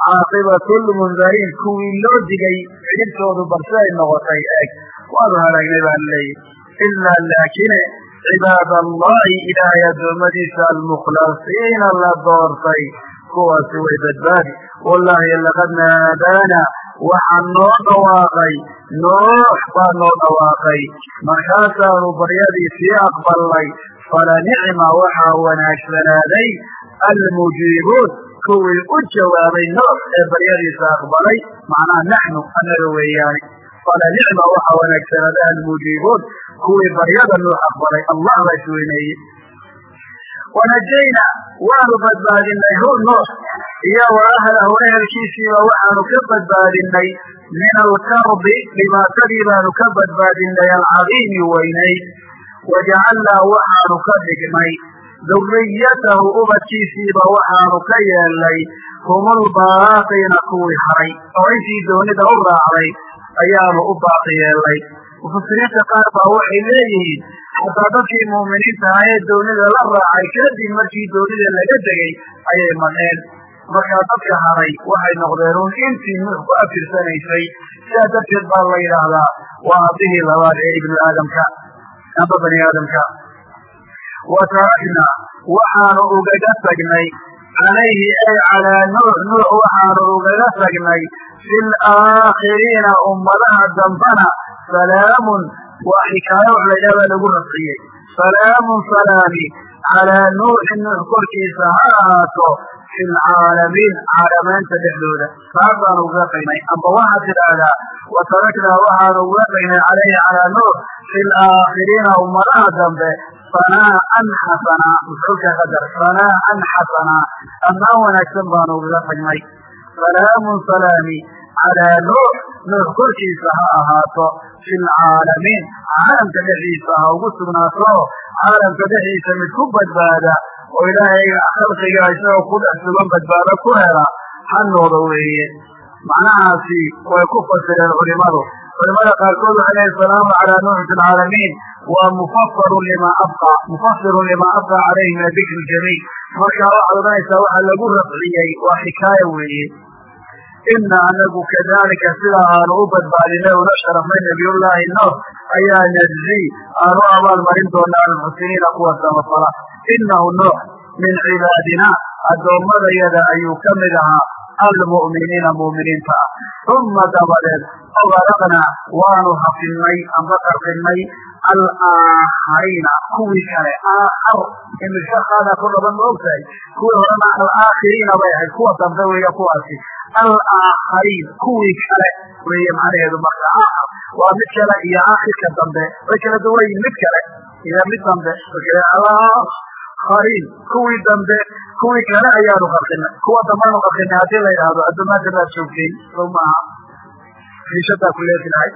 S1: Caaqibatu lmundariin kuwii loo digay cidhibtoodu bal siday noqotay eeg waanu halaagnay baan leeyahy ilaa laakine cibaad allahi ilaahay addoommadiisa almukhlasiina la doortay. Kuwaasi way badbaadi. Wallahi laqad naadaana waxaa noo dhawaaqay noox baa noo dhawaaqay. Markaasaanu baryadii sii aqbalnay fala nicma waxaa wanaagsanaaday almujiibuun. Kuwii u jawaabay noox ee baryadiisa aqbalay macnaha naxnu annaga weeyaane fala nicma waxaa wanaagsanaaday almujiibuun. Kuwii baryada nuux aqbalay allah baa isweyneeyey wanajayna waanu badbaadinay hu nuux iyo wa ahlahu ehelkiisiiba waxaanu ka badbaadinay min alkarbi dhibaatadii baanu ka badbaadinay alcadiimi weynayd wajacalnaa waxaanu ka dhignay duriyatahu ubadkiisiiba waxaanu ka yeelnay hum lbaaqiina kuwii haray oo intii doonida u raacday ayaanu u baaqi yeelnay mufasiriinta qaar baa waxay leeyihiin hataa dadkii muuminiinta ah ee doonida la raacay kadib markii doonida laga degay ayay madheen markaa dadka haray waxay noqdeen un intii nuux ku afirsanaysay sidaa darteed baa la yidhaahdaa waa aabihii labaad ee ibnu aadamka. Amba bani aadamka wa tarakna waxaanu ugaga tagnay calayhi ay calaa nuux nuux waxaanu ugaga tagnay fi laakhiriina ummadaha dambana salaamun waa xikaayo wax laydhahdaa lagu rafciyey salaamun salaami calaa nuuxin nuux korkiisa ha ahaato fi lcaalamiin caalamaanta dhexdooda. Taasaanu uga qaynay amba waxaad tidhaahdaa wa taraknaa waxaanu uga qaynay calayhi calaa nuux fi laakhiriina ummadaha dambe. Sanaaan xasanaa mafcuulka qadar sanaaan xasanaa ammaan wanaagsan baanu ugaga tagnay salaamun salaami calaa nuux nuux korkiisa ha ahaato fi lcaalamiin caalamka dhexdiisa ha ugu sugnaato caalamka dhexdiisa mid ku badbaada oo ilaahay khalqiga isagoo ku dhex sugan badbaado ku hela hanooda weeye. Macnahaasi way ku fasireen culimadu. Culimada qaarkood waxay leeyiin salaamu calaa nuuxi fi lcaalamiin waa mufasirun lima abqa. Mufasirun lima abqa calayhi min adikri jamiil. Markaa waxaad odhanaysaa waxaa lagu rafciyey waa xikaaya weeye ina anagu kadalika sidaa aanu u badbaadinay una sharafnay nabiyullaahi nuux ayaa najzi aanu abaal marin doonaa almuxsiniina kuwa samafala inahu nuux min cibaadina addoommadayada ayuu ka mid ahaa almu'miniina mu'miniinta ah uma dabadeed ogaraqnaa waanu hafinay amba qarqinay alaakhariina kuwii kale aakhar imishaqaada ku dhaban ma ogtahay kuwii horena alaakhiriina bay ahayd kuwa dambe weeye kuwaasi alaakhariin kuwii kale weeye macnaheedu marka aakhar waa mid kale iyo aakhirka dambe way kala duwan yihiin mid kale iyo mid dambe alaakhariin kuwii dambe kuwii kale ayaanu qarqinay kuwa dambaanu qarqinay haddii la yidhaahdo addumaanta baad joogtay sow maaha riishadaa ku leefilahay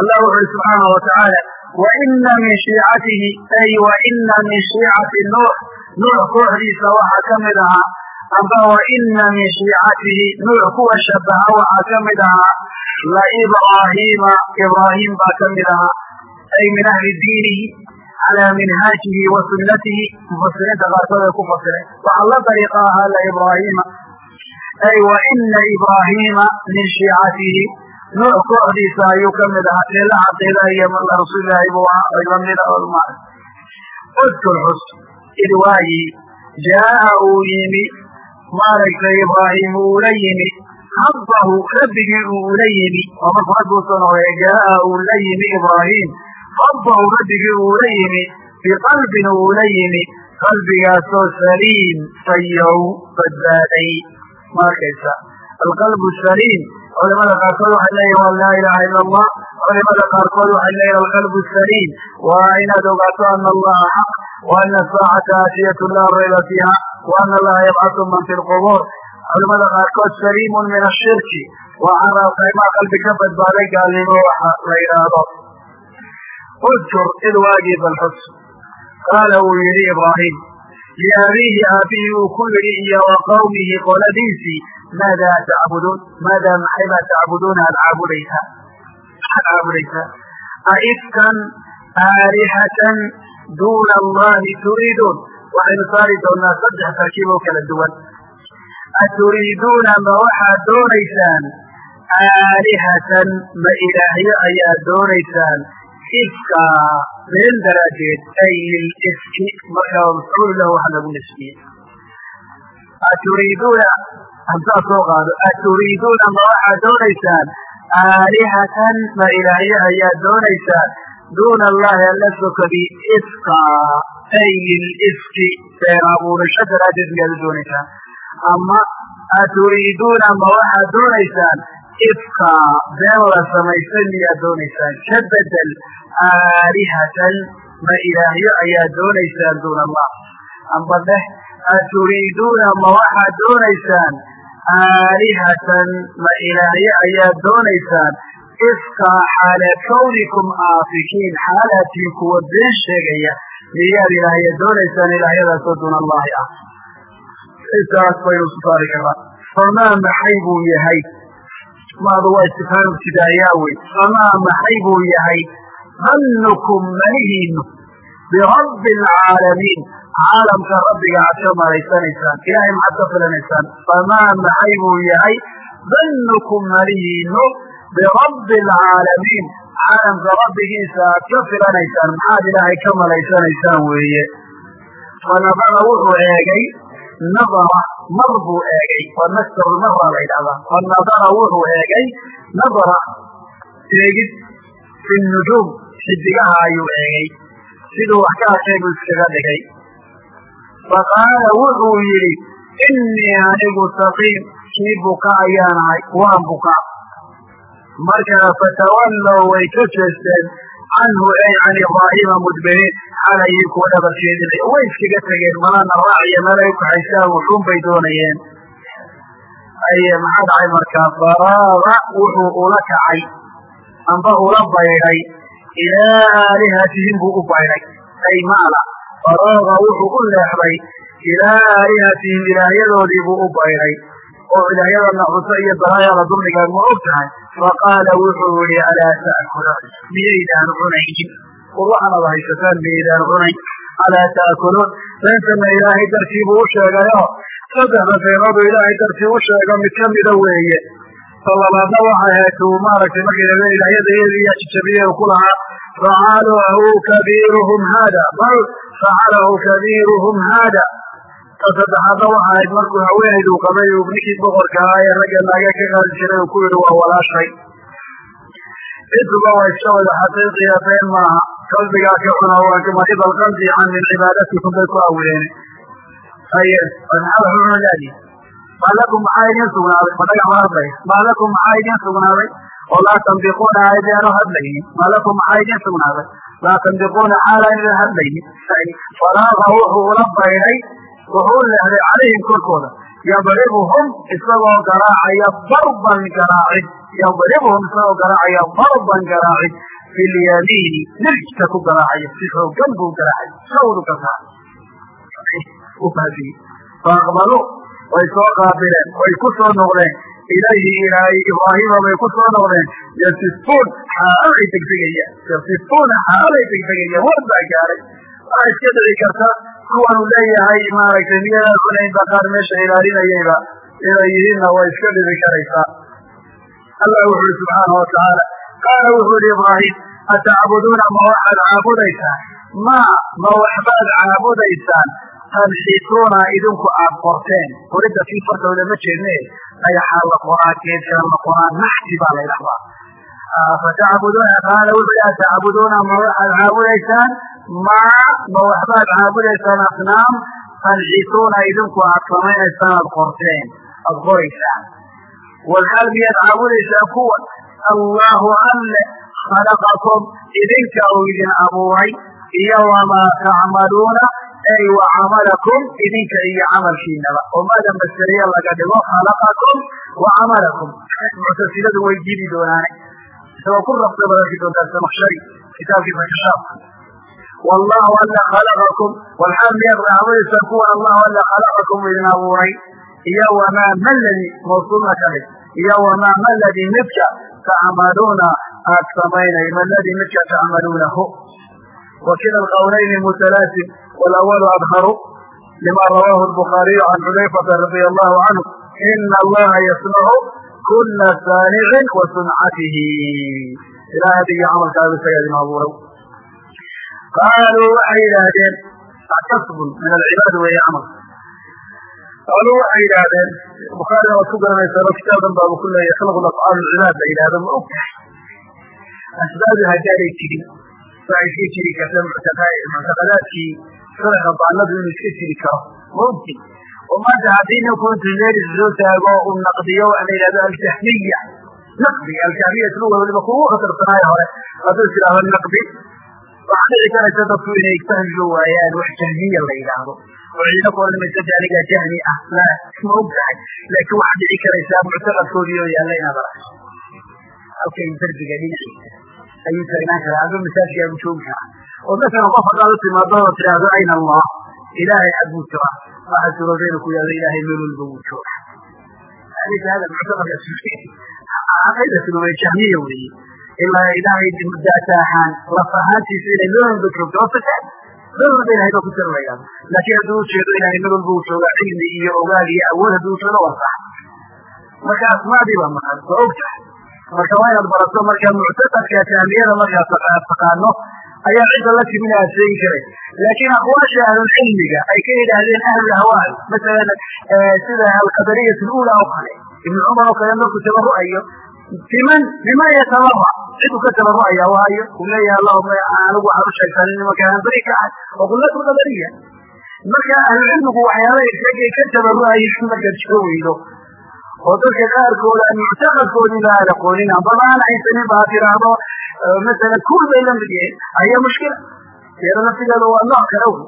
S1: allah wuxu uri subxaana watacaala waina min shiicatihi ay waina min shiicati nuux nuux kooxdiisa waxaa ka mid ahaa amba waina min shiicatihi nuux kuwa shabaha waxaa ka mid ahaa laibraahiima ibraahim baa ka mid ahaa ay min ahli diinihi calaa minhaajihi wa sunnatihi mufasiriinta qaarkood ay ku fasireen waxaa la dariiqa ahaa laibraahiima ay waina ibraahiima min shiicatihi nuux kooxdiisa ayuu ka mid ahaa leela caqiida iyo rasuulilaahi buu ahaa ay lamida olma udkur xus id waayi jaaa uu yimi maaragtay ibraahim uula yimi rabbahu rabbigii uu ula yimi oo markuu raggu u soo noqday jaaa uu la yimi ibraahim rabbahu rabbigii uula yimi biqalbin uula yimi qalbigaasoo saliim fayow badbaaday. Ma alqalbu saliim culamada qaarkood waxay leeyihiin laa ilaha ila allah culimada qaarkood waxay leeyihiin alqalbu saliim waa inaad ogaato ana allaha xaq wa saacata aatiyatu laa rayba fiiha wa allaha yabcatu man fi lqubuur culimada qaarkood saliimun min ashirki waa carabkaymaa qalbi ka badbaaday gaalnimo waxa la yidhaahdo. Udkur id waagii balxus. Qaala uu yidhi ibraahim liabiihi aabihii uu ku yidhi iyo wa qoladiisii maadaa tacbuduun maadaa maxaybaa tacbuduuna aad caabudaysaa maxaad caabudaysaa aifkan aalihatan duuna allahi turiiduun waxaynu saari doonaa saddex tarkiib oo kala duwan aturiiduuna ma waxaad doonaysaan aalihatan ma ilaahyo ayaad doonaysaan ifka been daraaddeed ay lilifki markaa mafcuul lahu waxa aturiiduuna hamsaa soo qaado aturiiduuna ma waxaad doonaysaan aalihatan ma ilaahyo ayaad doonaysaan duuna allahi alla sokadi ifka ay lilifki been abuurasho daraaddeed miyaad u doonaysaan ama aturiiduuna ma waxaad doonaysaan ifka been la samaystay miyaad doonaysaan ka bedel aalihatan ma ilaahyo ayaad doonaysaan duuna allah amba dheh aturiiduuna ma waxaad doonaysaan aalihatan ma ilaahyo ayaad doonaysaan ifka xaala kawnikum aafikiin xaalatiin kuwa been sheegaya miyaad ilaahya doonaysaan ilaahyadaasoo duuna allahi ah intaas baynu isu saari famaa maxay buu yahay maadu waa istifhaam ibtidaayaa wey famaa maxay buu yahay dannukum manihiinu birabbi alcaalamiin caalamka rabbiga aad ka malaysanaysaan ilahay maxaad ka filanaysaan. Famaa maxay buu yahay? Dannukum manihiinu birabbi alcaalamiin caalamka rabbigiisa aad ka filanaysaan maxaad ilaahay ka malaysanaysaan weeye. Fanabara wuxuu eegay nadara mar buu eegay. Waa nasrulmara la ydhahdaa fanadara wuxuu eegay nadara eegid fi nujuum xidigaha ayuu eegay. Siduu wax ka arkay iskaga dhigay faqaala wuxuu yidhi innii anigu saqiim kii buka ayaanahay waan buka. Markaa fatawallow way ka jeesteen canhu ay can ibraahima mudbiriin xalayii kuwa dhabarkeedinay way iskaga tegeen malana raaciya meelay u kaxaysaan wuxuun bay doonayeen. Ay maxaa dhacay markaa? Faraaga wuxuu ula kacay amba ula baydhay ilaa aalihatihim faraaga wuxuu u leexday ilaa aalihatihim ilaahyadoodii buu u baydhay oo ilaahyadana xuso iyo dalaayada dulmigaag ma og tahay. Faqaala wuxuu yihi alaa ta'kuluun miyaydaan cunaynin war waxaanad haysataan miyaydaan cunayn. Alaa ta'kuluun beentana ilaahay dartii buu u sheegayo saddexda beenood uu ilaahay dartii u sheego mid kamida weeye. Ta labaadna waxay ahayd uu maaragtay markay dhahdeen ilaahyadayeediiyaa jajabiye ku lahaa facalahu kabiiruhum haada bal facalahu kabiiruhum haada ta saddexaadna waxa ahayd markuu haweenayduu qabay uu ninkii boqorka ahaa ee ragga naaga ka qaadi jiray uu ku yihi waa walaashay intuba waa iska wada xaqiiqiya been maaha qalbigaa ka cuna waa marid alqalbi can min cibaadatikum bay ku awileen aye maxaa wax cuna laadi maa lakum maxaa idin sugnaaday ma dhagax ma hadlay maa lakum maxaa idin sugnaaday oo laa tanbiquuna aydaanu hadlaynin maa lakum idin sugnaaday laa tanbiquuna xaalaan idin hadlaynin faraaqa wuxuu ula baydhay wuxuu leexday calayhim korkooda yadribuhum isagoo garaacaya darban garaacid yadribuhum isagoo garaacaya darban garaacid fi lyamiini nirjka ku garaacaya si xoogan buu garaacay sawdu ka saar u baabiyey faaqbaluu way soo qaabileen way ku soo noqdeen ilayhi ilaahay ibraahima bay ku soo noqdeen yasifuun xaalay degdegayaan yasifuuna xaalay degdegayaan war baa gaaray waxaa iska dhici karta kuwanu leeyahay maaragtay miyadaa kunayn ba qaar meesha ilaalinayayba inay yihiinna way iska dhici karaysaa allah wuxu uhi subxaana watacaala qaala wuxuu ihi ibraahim atacbuduuna ma waxaad caabudaysaan ma ma waxbaad caabudaysaan tanxituuna idinku aad qorteen qoridda kii fartooda ma jeedne dhagaxaa la qoraa geedkaa la qoraa naxti baa la ydhahdaa fatacbuduuna qaala wuxuu ihi atacbuduuna ma waxaad caabudaysaan ma ma waxbaad caabudaysaan asnaam tanxituuna idinku aad samaynaysaan aad qorteen aad qoraysaan walxaal miyaad caabudaysaan kuwa allahu alle khalaqakum idinka uu idin abuuray iyo wamaa tacmaluuna ay wa idinka iyo camalkiinaba oo maada masteriya laga dhigo khalaqakum wa camalakum muctasiladu way diidi doonaane isagoo ku rabta baad arki doontaa samakhshari kitaabkiisa kashaafka wallahu alla khalaqakum walxaal miyaad caabudaysaan kuwan allahu alla khalaqakum idin abuuray iyo wamaa maladi mawsuulna ka dhig iyo wamaa maladi midka tacmaluuna aad samaynay maladi midka tacmaluunahu wakila alqawlayni mutalaasim walawalu adharu lima rawahu lbukhaariyu can xudayfata radia allahu canhu ina allaha yasmacu kula saanicin wa suncatihi ilahay adigii camalkaagu isaga idin abuuray qaaluu waxay yidhaahdeen kasbun min alcibaad weeye camal qaaluu waxay yidhaahdeen bukhaarina waad ku garanaysaan oo kitaaban baabu ku leeyahy khalqu afcaal lcibaad la yidhahdo ma og tahay asbaabi haddaanay jirin waxay iska jiri karta muctaqadaadkii sharaxa baanadu inuu iska jiri karo. Ma ogti oo maanta haddii ninku intu meelis soo taago uu naqdiyo waxa la yidhahdo aljahmiya. Naqdi aljahmiya isluga waliba kugu khatarsanaayo hore. Hadduu is naqdi waxaa dhici karaysa dadku inay fahmiga waayaan wax jahmiya la yidhaahdo. Oo ciidina ku oran maysa anigaa jahmi ah la ma og laakiin waxaa dhici karaysaa muctaqadkoodii oo yaalla inaad aragto halkay darbiga dhinaciisa ayuu taagnaan karaa ado masaajka joogi karaa oo masalan qof haddaad u timaado oo tidhaahdo ayna allah ilaahay xagguu jira waxaa surooda inuu ku yahdo ilaahay meel walba wuu jooga hada muctaqadka caqiidatulway jahmiya weeye. Ilaa ilaahay daataahaan laf ahaantiisa inay meel walba joogto oo fasaad meel walba ilahay baa ku jira la yidhahdo laakiin hadduu ujeedo ilaahay meel walba uu joogaa cilmi iyo ogaal iyo awood hadduu ujeedo waa sax. Marka asmaadii baa maqan waa og marka waa inaad barato markaa muctaqadka jahmiyada markaad taqaano ayaa cidda la timin aad sheegi karay. Laakiin aqwaasha ahlulcilmiga ay ka yidhaahdeen ahlulahwaa masalan sida alqadariyat lula oo kale ibnu cumar oo kale markuu tabaru'ayo timan liman yatabara cidu ka tabaru'aya waayo uu leeyahay allahuma anigu waxaad u sheegtaan in nimanka aan beri ka ahay. Oo qullatu qadariya marka ahlucilmigu waxyaalaha isagay ka tabaru'ayin markaad jiro weydo oo dadka qaarkooda muctaqadkoodii ba aan aqoonin ambaba aan haysanin ba ha tiraahdo masalan kuul bay la mid yihiin ayaa mushkila. Iyada naftigeeda waa nooc kale wey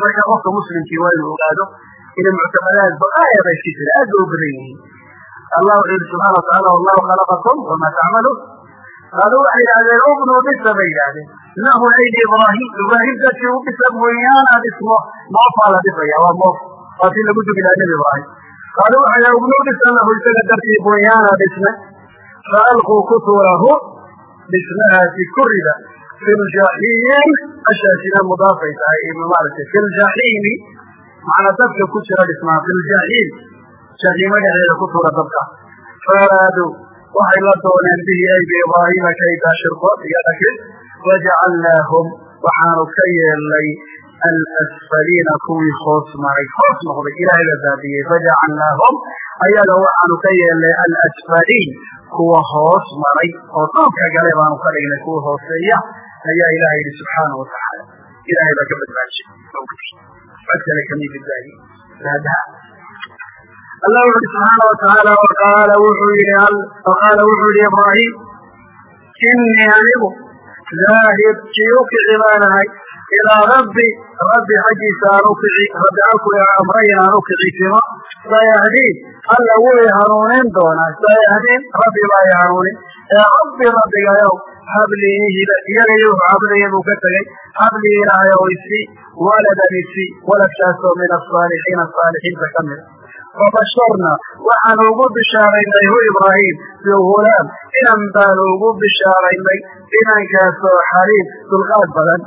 S1: marka qofka muslimkii waa inuu ogaado inay muctaqadaad baqaaya ba iska jira aad ba u badan yihiin. Allah wuxuu yihi subxana watacaala wallahu khalaqakum wama tacmaluun qaaluu waxay yidhahdeen ubnuu bisa bay yidhahdeen lahu aydi ibraahim ibraahim dadkii u dhisa mooyaana dhismo moofaa la dhisaya waa moof. Waa si lagu dugi laha nebi ibraahim qaaluu waxay yidhahdeen ubnuu dhisa lahu isaga dartii mooyaana dhisme. Faalquu ku tuurahu dhismahaasi kurida fi ljaxiim mudaafay tahay maaragtay fi macnaa dabka ku jira dhismaha fi ljaxiim dhexdeeda ku tuura dabka faaraaduu waxay la dooneen bihi ay biibraahima kaydaa shirkood iyo dhagrid wajacalnaahum waxaanu ka yeelnay alasfaliina kuwii hoos maray hoos noqday ilaahay la baabiyey fajacalnaahum ayaga waxaanu ka yeelnay alasfaliin kuwa hoos maray oo doonka gale baanu ka dhignay kuwa hooseeya ayaa ilahay yidhi subxaana watacaala ilahay baa ka badbaadishay cod kale kamii badbaadiye allah wuxu uhi subxaana watacaala qaala wuxuu yihi yihi ibraahim inii anigu daahib kii u kici baanahay ilaa rabbi rabbi xaggiisa aan ukici rabbi alku amray inaan ukici timo sayahdiin alla wuu i hanuunin doonaa sayahdiin rabbi baa i hanuunin ee rabbi rabbigayow hablii iyaga wuxuu caabudaya buu ka tegey hablii ilaahay ow isi waladan isi waladkaasoo min asaalixiina saalixiinta ka mida fabasharna waxaanu ugu bishaaraynay hu ibraahim bigulaam inan baanu ugu bishaaraynay inankaasoo xaliim dulqaad badan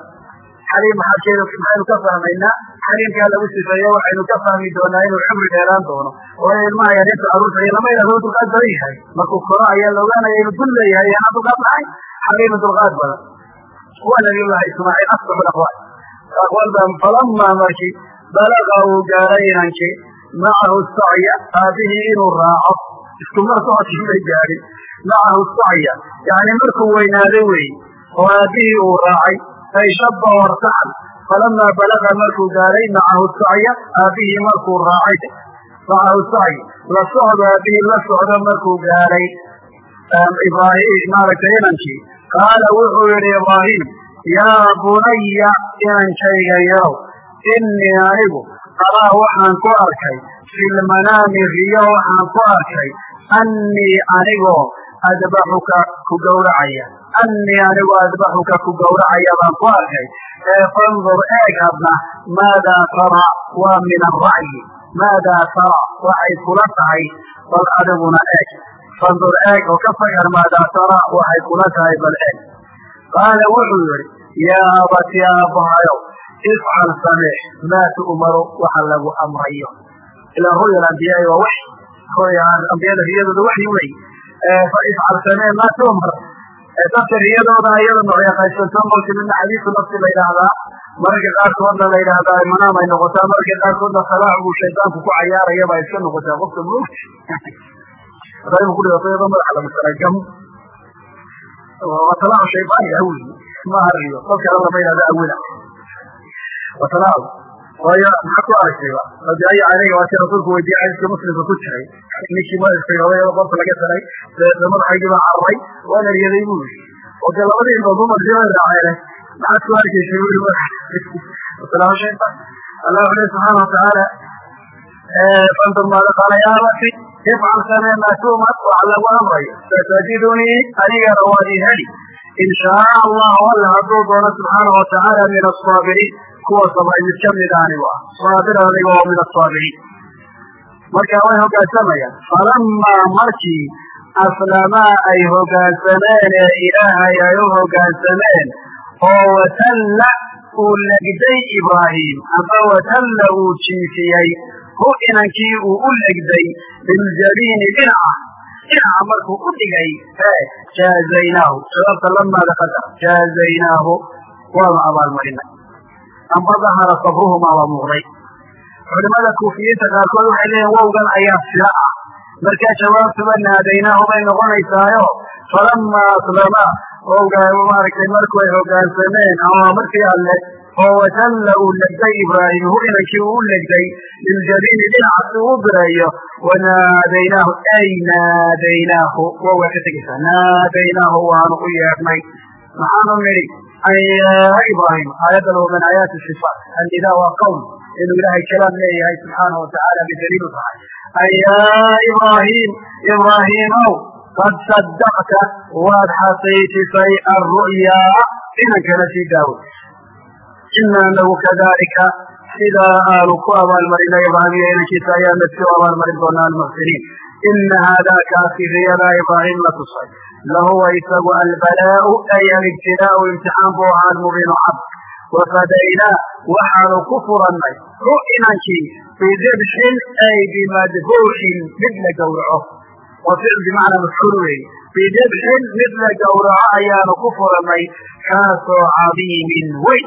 S1: xaliim maxakeeda maxaynu ka fahmaynaa xaliimkaa lagu sifeeyo waxaynu ka fahmi doonaa inuu cumri dheeraan doono. Oo ilmaha yarinta carruurta iyo lama yidhahdo dulqaad badan yahay markuu koro ayaa la ogaanaya inuu dul leeyahay yaana dulqaad lahayn xaliimu dulqaad badan waa nabiyullahi ismaaciil asbaxu aqwaal aqwaal baa falamaa markii balaga uu gaaray inankii macahu sacya aabihii inuu raaco. Isku mar socodkii bay gaadhin macahu sacya yani markuu weynaaday weeye oo aabihii uu raacay ay shaba wartaxal falamaa balaga markuu gaaray macahu sacya aabihii markuu raacay macahu sacya la socdo aabihii la socdo markuu gaaray ibraahim maaragtay inankii qaala wuxuu yihi ibraahim yaa bunaya inankayga yarow inii anigu araa waxaan ku arkay fi lmanaami riyo waxaan ku arkay annii anigoo adbaxuka ku gowracaya annii anigoo adbaxuka ku gowracaya baan ku arkay fandur eeg hadna maadaa tara waa min ara'yi maadaa tara waxay kula tahay bal adiguna eeg fandur eeg oo ka fakar maadaa tara waxay kula tahay bal eeg qaala wuxuu yihi yaa abati aabbahayow ifcal sameex maa tu'maru waxa lagu amrayo ilaa ruya ambiyaai waa waxy ambiyada riyadooda waxyi wey fa ifcal samee maa tu'mar dadka riyadooda iyada noocya qaybsanto marka midna xadiisu nafsi la yidhaahdaa. Mararka qaarkoodna la yidhaahdaa manaam ay noqotaa. Mararka qaarkoodna salaax buu ku cayaaraya baa iska noqotaa. Qofka moogta hadaybu ku dhigato iyadoo madaxa lagu saray gam waa salaaxu shaydaani awi maaha riyo dadka alla lama yidhahdo awila wa salaaxu waayo maxaad ku aragtayba radiayo aleyga waa kii rasuulku weydiiyey xadiiska muslimka ku jiray ninkii madaxkay hooyada qofka laga taray dee madaxaygii cararay waa la riyaday bu yii oo dee labadii ilmood umarsiba raaceene maxaad ku arkaysay bu yii wasalaamu shaytaan allah wuxu lehi subxaana watacaala fandur maada qaala yaa abati ifcal samee maa tu'mar waxa lagu amrayo satajidunii anigana waad i heli in shaa allahu alla hadduu doono subxaana watacaala min asaabiriin kuwa sabray mid ka mid anigu ah saabir aniga oo min asaabiriin marka way hogaansamayaan falamaa markii aslamaa ay hogaansameen ee ilaahay ay u hogaansameen oo watalla uu legday ibraahim amba watalla uu jiifiyey hu inankii uu u legday biljabiini dhinaca. Dhinaca markuu u dhigay jaazaynaahu sababta lamaada qadar jaazaynaahu waanu abaalmarinay amba dahara sabruhumaa waa muuqday culimada kuufiyiinta qaarkood waxay leeyihiin wowgan ayaa sila ah markaa jawaabtuba naadaynaahu bay noqonaysaayo falamaa aslama. Wowga maaragtay marku ay hogaansameen? Ama markii alle oo uu legday ibraahim hu uu u legday liljabiini dhinaca si uu bireeyo wanaadaynaahu ay naadaynaahu wowgaa ka tegaysaa naadaynaahu waanu u yeedhnay maxaanu nidhi ibraahim aayaddan waa min aayaati sifaat annidaa waa qowl inuu ilaahay kalaam leeyahay subxaana watacaala bidaliilu tahay an yaa ibraahim qad sadaqta waad xaqiijisay alru'yaa inankana sii daaway ina anagu kadalika sidaa aanu ku abaalmarinay ibraahim iyo inankiisa ayaa nasi u abaalmarin doonaa almuxsiniin ina haadaa kaasi riyadaa ibraahim la tusay lahuwa isagu albalaau ay alibtilaau imtixaan buu ahaa almubiinu cad wafadaynaa waxaanu ku furannay hu inankii bidibxin ay bimadbuuxin mid la gowraco waa ficil bimacnaa mafcuul weeye bidibxin mid la gowraco ayaanu ku furannay kaasoo cadiimin weyn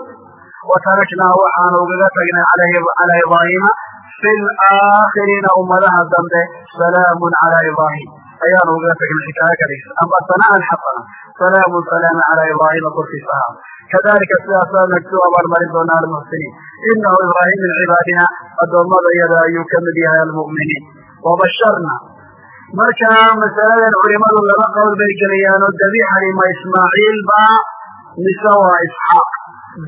S1: wataraknaa waxaanu ugaga tagnay calaa ibraahima fi laakhiriina ummadaha dambe salaamun calaa ibraahim ayaanu ugaga tagnay xikaayo ka dhigsa amba sanaan xasana salaamun salaama calaa ibraahima korkiisa ahaa kadalika sidaasaa nagtu abaalmarin doonaa almuxsiniin inahu ibraahim min cibaadina addoommada iyada ayuu ka mid yahay almu'miniin. Wabasharna markaa masaladan culimadu laba qowl bay geliyaan oo dabiixani ma ismaaciil ba mise waa isxaaq.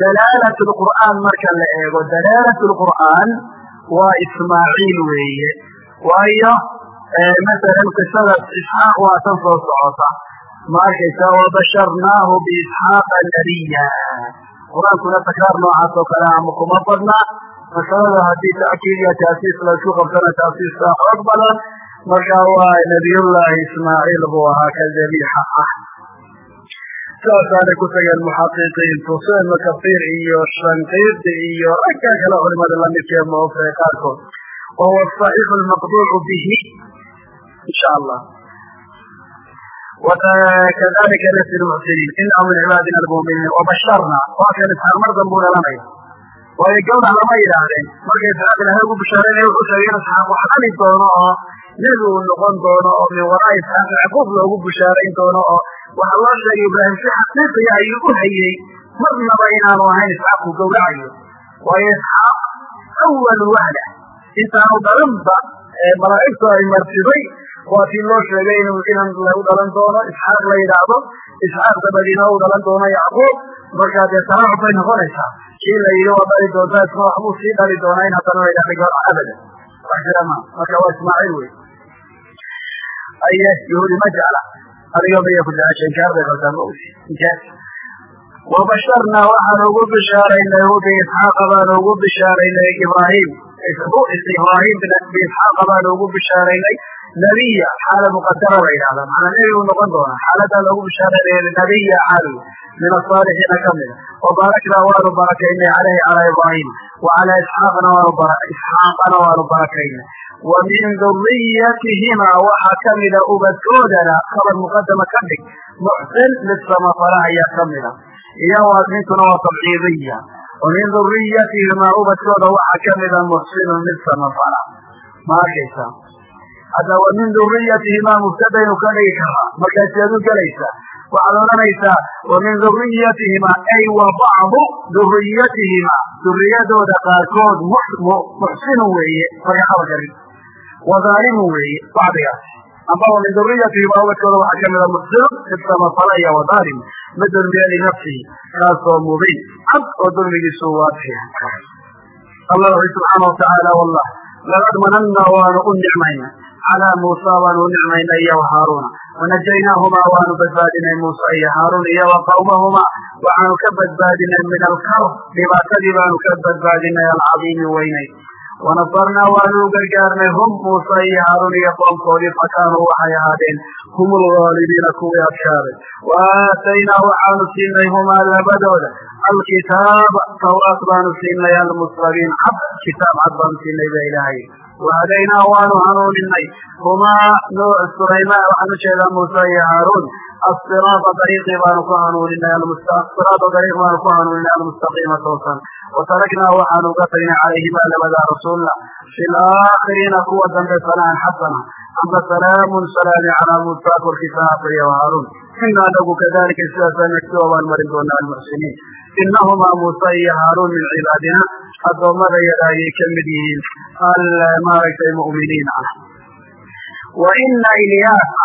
S1: Dalaalat lqur'aan marka la eego dalaalat lqur'aan waa ismaaciil weeye. Waayo masalan qisada isxaaq waa tan soo socota. Ma arkaysa wabasharnaahu biisxaaqa nabiya qur'aankuna takraar noocaas oo kale ama kuma badna. Masalada haddii ta'kiid iyo taasiis laysku qabtana taasiiska xoog badan. Marka waa nabiyullaahi ismaaciil buu ahaa ka dabiixa ah saasaanay ku tageen muxaqiqiintu sida ibnu kasiir iyo shanqiidi iyo ragga kale culimada lamidkee moogtahay qaarkood. Wahuwa asaxiixu lmaqduucu bihi insha allah kadalika nafsi lmuxsiniin inahu min cibaadina almu'miniin wabasharna waa kan isxaaq mar danbuu dhalanaya waayo gawrac lama yidhaahdeen marka isxaaq ilahay ugu bishaareynaya wuxuu sheegay in isxaaq wax dhali doono oo nebi uu noqon doono oo min waraa isxaaq yacquub loogu bishaarayn doono oo waxaa loo sheegay ibraahim si xaqiiqiya ayuu u hayey marnaba inaanu ahayn isxaaqku gawracayo waayo isxaaq awal wahda. Intaanu dhalanba malaa'igtu ay martiday waa tii loo sheegay inuu inan lagu dhalan doono isxaaq la yidhaahdo isxaaq dabadiina u dhalan doono yacquub markaa dee taraacub bay noqonaysaa. Kii la yidhi waa dhali doontaa isma waxbuu sii dhali doonaa in haddana la yidhahda gaar abada jira ma marka waa ismaaciil wey aye yahuudi ma jecla. Adiga maya ku jecesha inkaar bay qabtaa ma ogi inkaas wabasharnaa waxaan ugu bishaaraynay hu biisxaaqa baan ugu bishaaraynay ibraahim. Ibraahim biisxaaqa baan ugu bishaaraynay nabiya xaala muqadara la yidhahda macanaa nebi uu noqon doona xaaladaa loogu bishaaraynaya nabiya caali min asaalixiina kamida wabaaraknaa waanu barakaynay caleyhi calaa ibraahim wa calaa isxaaqna waanu isxaaqana waanu barakaynay wa min duriyatihima waxaa kamida ubadkoodana khabar muqadama ka dhig muxsin mid samafala ayaa kamida iyo waasintuna waa tabciidiya wa min duriyatihima ubadkooda waxaa kamida muxsinun mid samafala ma hadda wa min duriyatihima mubtadaynu ka dhigi karaa markaaseed u gelaysaa waxaad odhanaysaa wa min duriyatihima ay wa bacdu duriyatihima duriyadooda qaarkood muxsinu weeye khabarkani wa dhaalimu weeye bacdigaas. Amba wa min duriyatihima ubadkooda waxaa kamida muxsinu mid samafala iyo wa dhaalim mid dulmiya linafsihi kaasoo mubiin. Cad oo dulmigiisu waadxiya allah wuxu subxaana watacaala wallah laqad mananna waanu u nicmayna calaa muusa waanu u nicmayna iyo haaruuna wanajaynaahuma waanu badbaadinay muusa iyo haaruun iyo wa qawmahuma waxaanu ka badbaadinay min alkarb dhibaatadii baanu ka badbaadinay alcadiimi weynay wanasarnaa waanu u gargaarnay hum muusa iyo haaruun iyo qoomkoodii fakaanuu waxay ahaadeen hum lgaalibiina kuwii adkaaday wa aataynaa waxaanu siinay humaa labadooda alkitaaba tawraat baanu siinay almustabiin cad kitaab cad baanu siinay ba ilaahay wahadaynaa waanu hanuuninay humaa sulaymaan waxaan u jeedaa muuse iyo haaruun asiraada dariiqii baanu ku hanuuninay siraada dariiq baanu ku hanuuninay almustaqiima toosan wataraknaa waxaanu uga tagnay calayhimaa labadaa rasuulna fi laakhiriina kuwa dambe sanaan xasana amba salaamun salaami calaa muusa korkiisa haafaya wa haaruun ina anagu kadalika sidaasaa nagtoo baan marin doonaa almuxsiniin inahumaa muuse iyo haaruun min cibaadina addoommada yada ayay ka mid yihiin maaragtay mu'miniin ah wa ina ilyaasa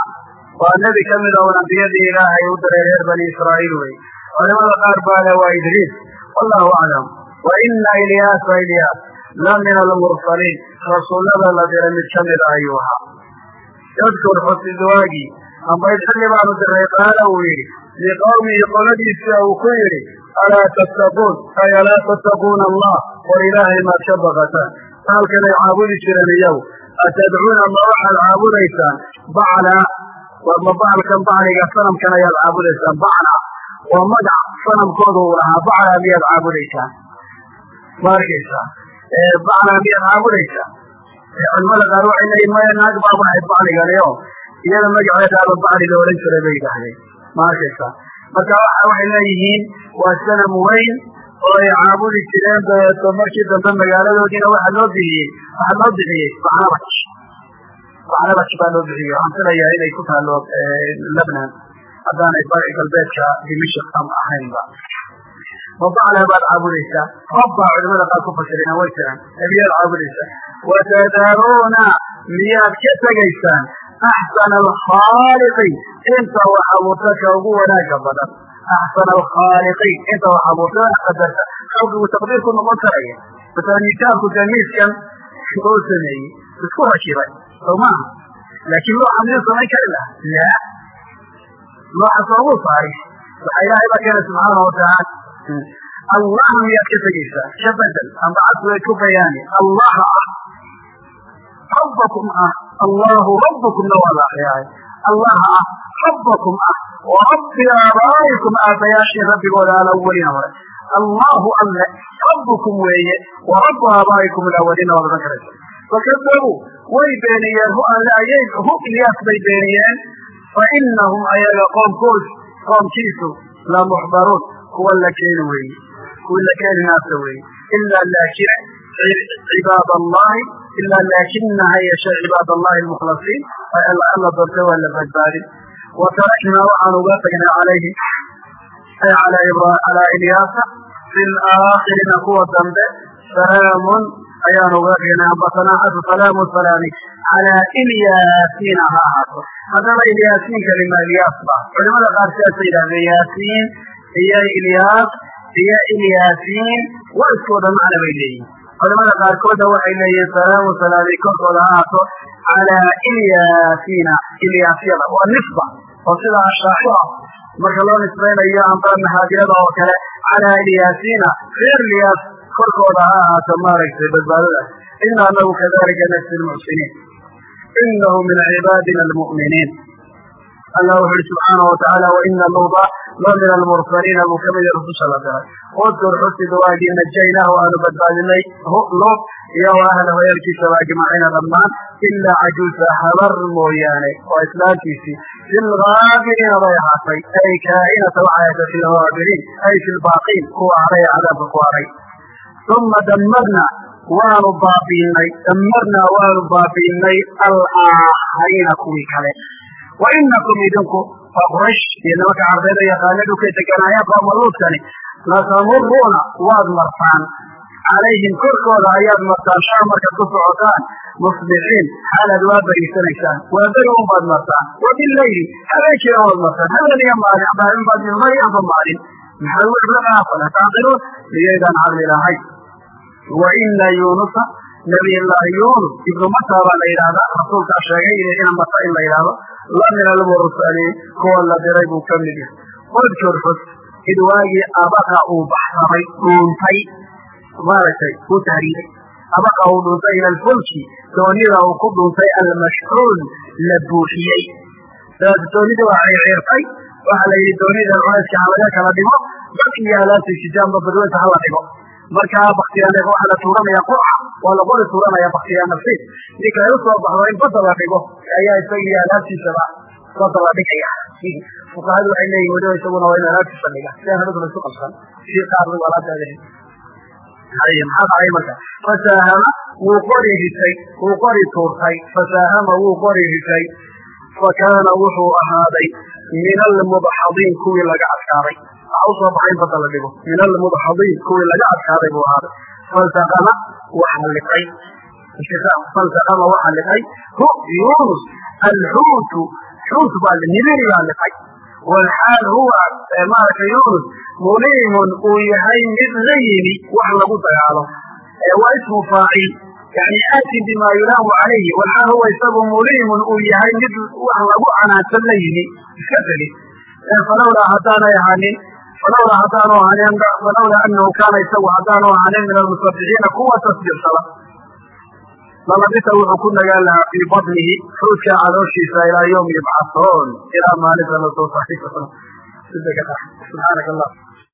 S1: waa nebi ka mid oo ambiyadii ilaahay u diray reer bani israa'iil wey culamada qaar baa le waa idriis wallahu aclam wa ina ilyaasa ilyaas la min almursaliin rasuullada la diray mid ka mida ayuu ahaa yadkur xusidwaagii ambayd xilli baanu diray qaala uu yidhi liqawmihi qoladiisa uu ku yidhi alaa tattaquun ay alaa tattaquuna allah war ilaahay maad ka baqataan baalkanay caabudi jireen iyagu atadcuuna ma waxaad caabudaysaan bacla ma bacalkan bacliga sanamkan ayaad caabudaysaan bacla waa magac sanamkooda uu lahaa bacla miyaad caabudaysaan ma arkaysaa bacla miyaad caabudaysaan culimada qaar waxay leeyihiin maya naag baa waxayd bacligani iyada magaceedaaba bacli la odhan bay yidhaahdeen ma arkaysaa marka waxay leeyihiin waa sanam weyn oo ay caabudi jireen markii dambe magaaladoodiina waxa loo bixiyey waxaa loo bixiyey bacnabaj bacnabaj baa loo bixiyey waxaan filayaa inay ku taalo lebnan haddaanay galbeedka dimashik am ahaynba. Mabaclaha baad caabudaysaa? Rabbaa culimada qaar ku fasirina way jiraan nebiyaad caabudaysaa. Watadaruuna miyaad ka tegaysaan axsana alkhaaliqi inta wax abuurtaka ugu wanaaga badan axsana alkhaaliqiin inta wax abuurtada qadarta xawgigu taqdiirku noqon karaya masaaniitaanku dee miiskan oo sameeyey isku rakibay soo maaha laakiin looxa miyuu samayn kari laha la looxa soomuu saaray waxa ilaahay baa keena subxaana watacaala allaha miyaad ka tegaysaa ka bedel amba cadku way ku bayaani allaha ah rabbakum ah allahu rabbukumna waa la akriyaahay allaha ah rabbakum ah wa rabbi aabaa'ikum aabbayaashii rabbigooda alawaliina hore allahu alle rabbukum weeye wa rabbu aabaa'ikum alawaliina waad odhan karaysa fakadabuu way beeniyeen hu alle ayay hu ilyaas bay beeniyeen fa inahum ayaga qoomkood qoomkiisu la muxdaruun kuwa la keeni weeye kuwa la keeni naasa weeye ilaa laakin cibaad allahi ilaa laakinaha yeeshe cibaad allahi almukhlasiin alla doorta waa la badbaadin wa taraknaa waxaan uga tagnay calayhi ay calaa ilyaasa fi laakhirina kuwa dambe salaamun ayaan uga tagnay amba sanaacatu salaamu salaami calaa ilyaasiina ha ahaato haddaba ilyaasiin kalima ilyaas ba culimada qaar sidaasa yidhahdeen yaasiin iyo ilyaas iyo ilyaasiin waa iskooda macna bay leeyihiin culamada qaarkoodna waxay leeyihiin salaamu salaami korkooda ha ahaato calaa ilyaasiina ilyaasyada waa nisba oo sida ashaaxira marka loo nisbaynayo amba mahaadirada oo kale calaa ilyaasiina reer ilyaas korkooda ha ahaato maaragtay badbaadadaas ina anagu kadalika najzi lmuxsiniin inahu min cibaadina almu'miniin. Allah wuxu uhi subxaana watacaala waina luuda la min almursaliina buu ka mid rususha la diray udkur xusiga waagii najaynaahu aanu badbaadinay luud iyo wa ahlahu eerkiisaba ajmaciina dhammaan ilaa cajuusa habar mooyaane oo islaamkiisii fi bay ahaatay ay kaa'inata waxay ahatay fi ay fi kuwa haray cadaabka ku haray uma damarna waanu baabiinay damarnaa waanu baabiinay alaakhariina kuwii kale wa inakum idinku waa iyo nimanka carbeeda yaqaana dhulkay deganaayeen qooma luudkani latamuruuna waad martaan. Calayhim korkooda ayaad martaan shaar markaad ku socotaan. Musbixiin xaalaad waa beriisanaysaan waa beri un baad martaan. Wa habeenkiina waad martaan. Habeen iyo maalin maalin baad mari amba maalin. Maxaa wixlagaa fala tacqiluun miyaydaan caqli lahayn wa ina yunusa nabiy yunus ibnu mata baa la yidhahdaa rasuulkaa sheegay ina mata in la yidhahdo la min almursaliin kuwa la diray buu ka mid yahay udkur xus id waagii abaqa uu baxsamay dhuuntay maaragtay uu tahriibay. Abaqa uu dhuuntay ila alfulki doonida uu ku dhuuntay almashxuun la buuxiyey. Dabeeta doonidii waa ciirciirtay waxaa la yidhi doonida culayska halaga kala dhigo dadki iyo alaabta badweynta hala dhigo markaa baktiyaaneg waxaa la tuuranaya qurca waa la qori tuuranaya baktiyaa nafsiid ninka ay u soo baxdo in badda la dhigo ayaa isaga alaabtiisaba badda la dhigaya fuqahadu waxay leeyihiin weliba isaguna waa in alaabtiisa dhiga. Si aan hadhowna isu qabsan si qaardu alaabtaada maxaa dhacay marka? Fasaahama wuu qori ritay wuu qori tuurtay. Fasaahama wuu qori ritay fa kaana wuxuu ahaaday min almudxadiin kuwii laga adkaaday waxa u soo baxay in badda la dhigo. Min almudxadiin kuwii laga adkaaday buu ahaaday. Faltaqama waxaa liqay. Faltaqama waxaa liqay. Hu yunus alxuutu xuut baa nibiri baa liqay. Walxaal huwa maaragtay yunus muliimun uu yahay mid la yimi wax lagu dagaalo. Waa ismu faacil. Yani aatin bima yulaamu calayhi. Walxaal huwa isagu muliimun uu yahay mid wax lagu canaansan la yimi. Iska tegi falawlaa haddaanay ahaanin falawlaa haddaanu ahaanin falawlaa anahu kaana isagu haddaanu ahaanin min almusabixiina kuwa tasbiirsada lalabisa wuxuu ku nagaan lahaa fii badnihi xuudka calooshiisa ilaa yawmi yubcathoon ilaa maalinta la soo saxiifasana subxaanaka allah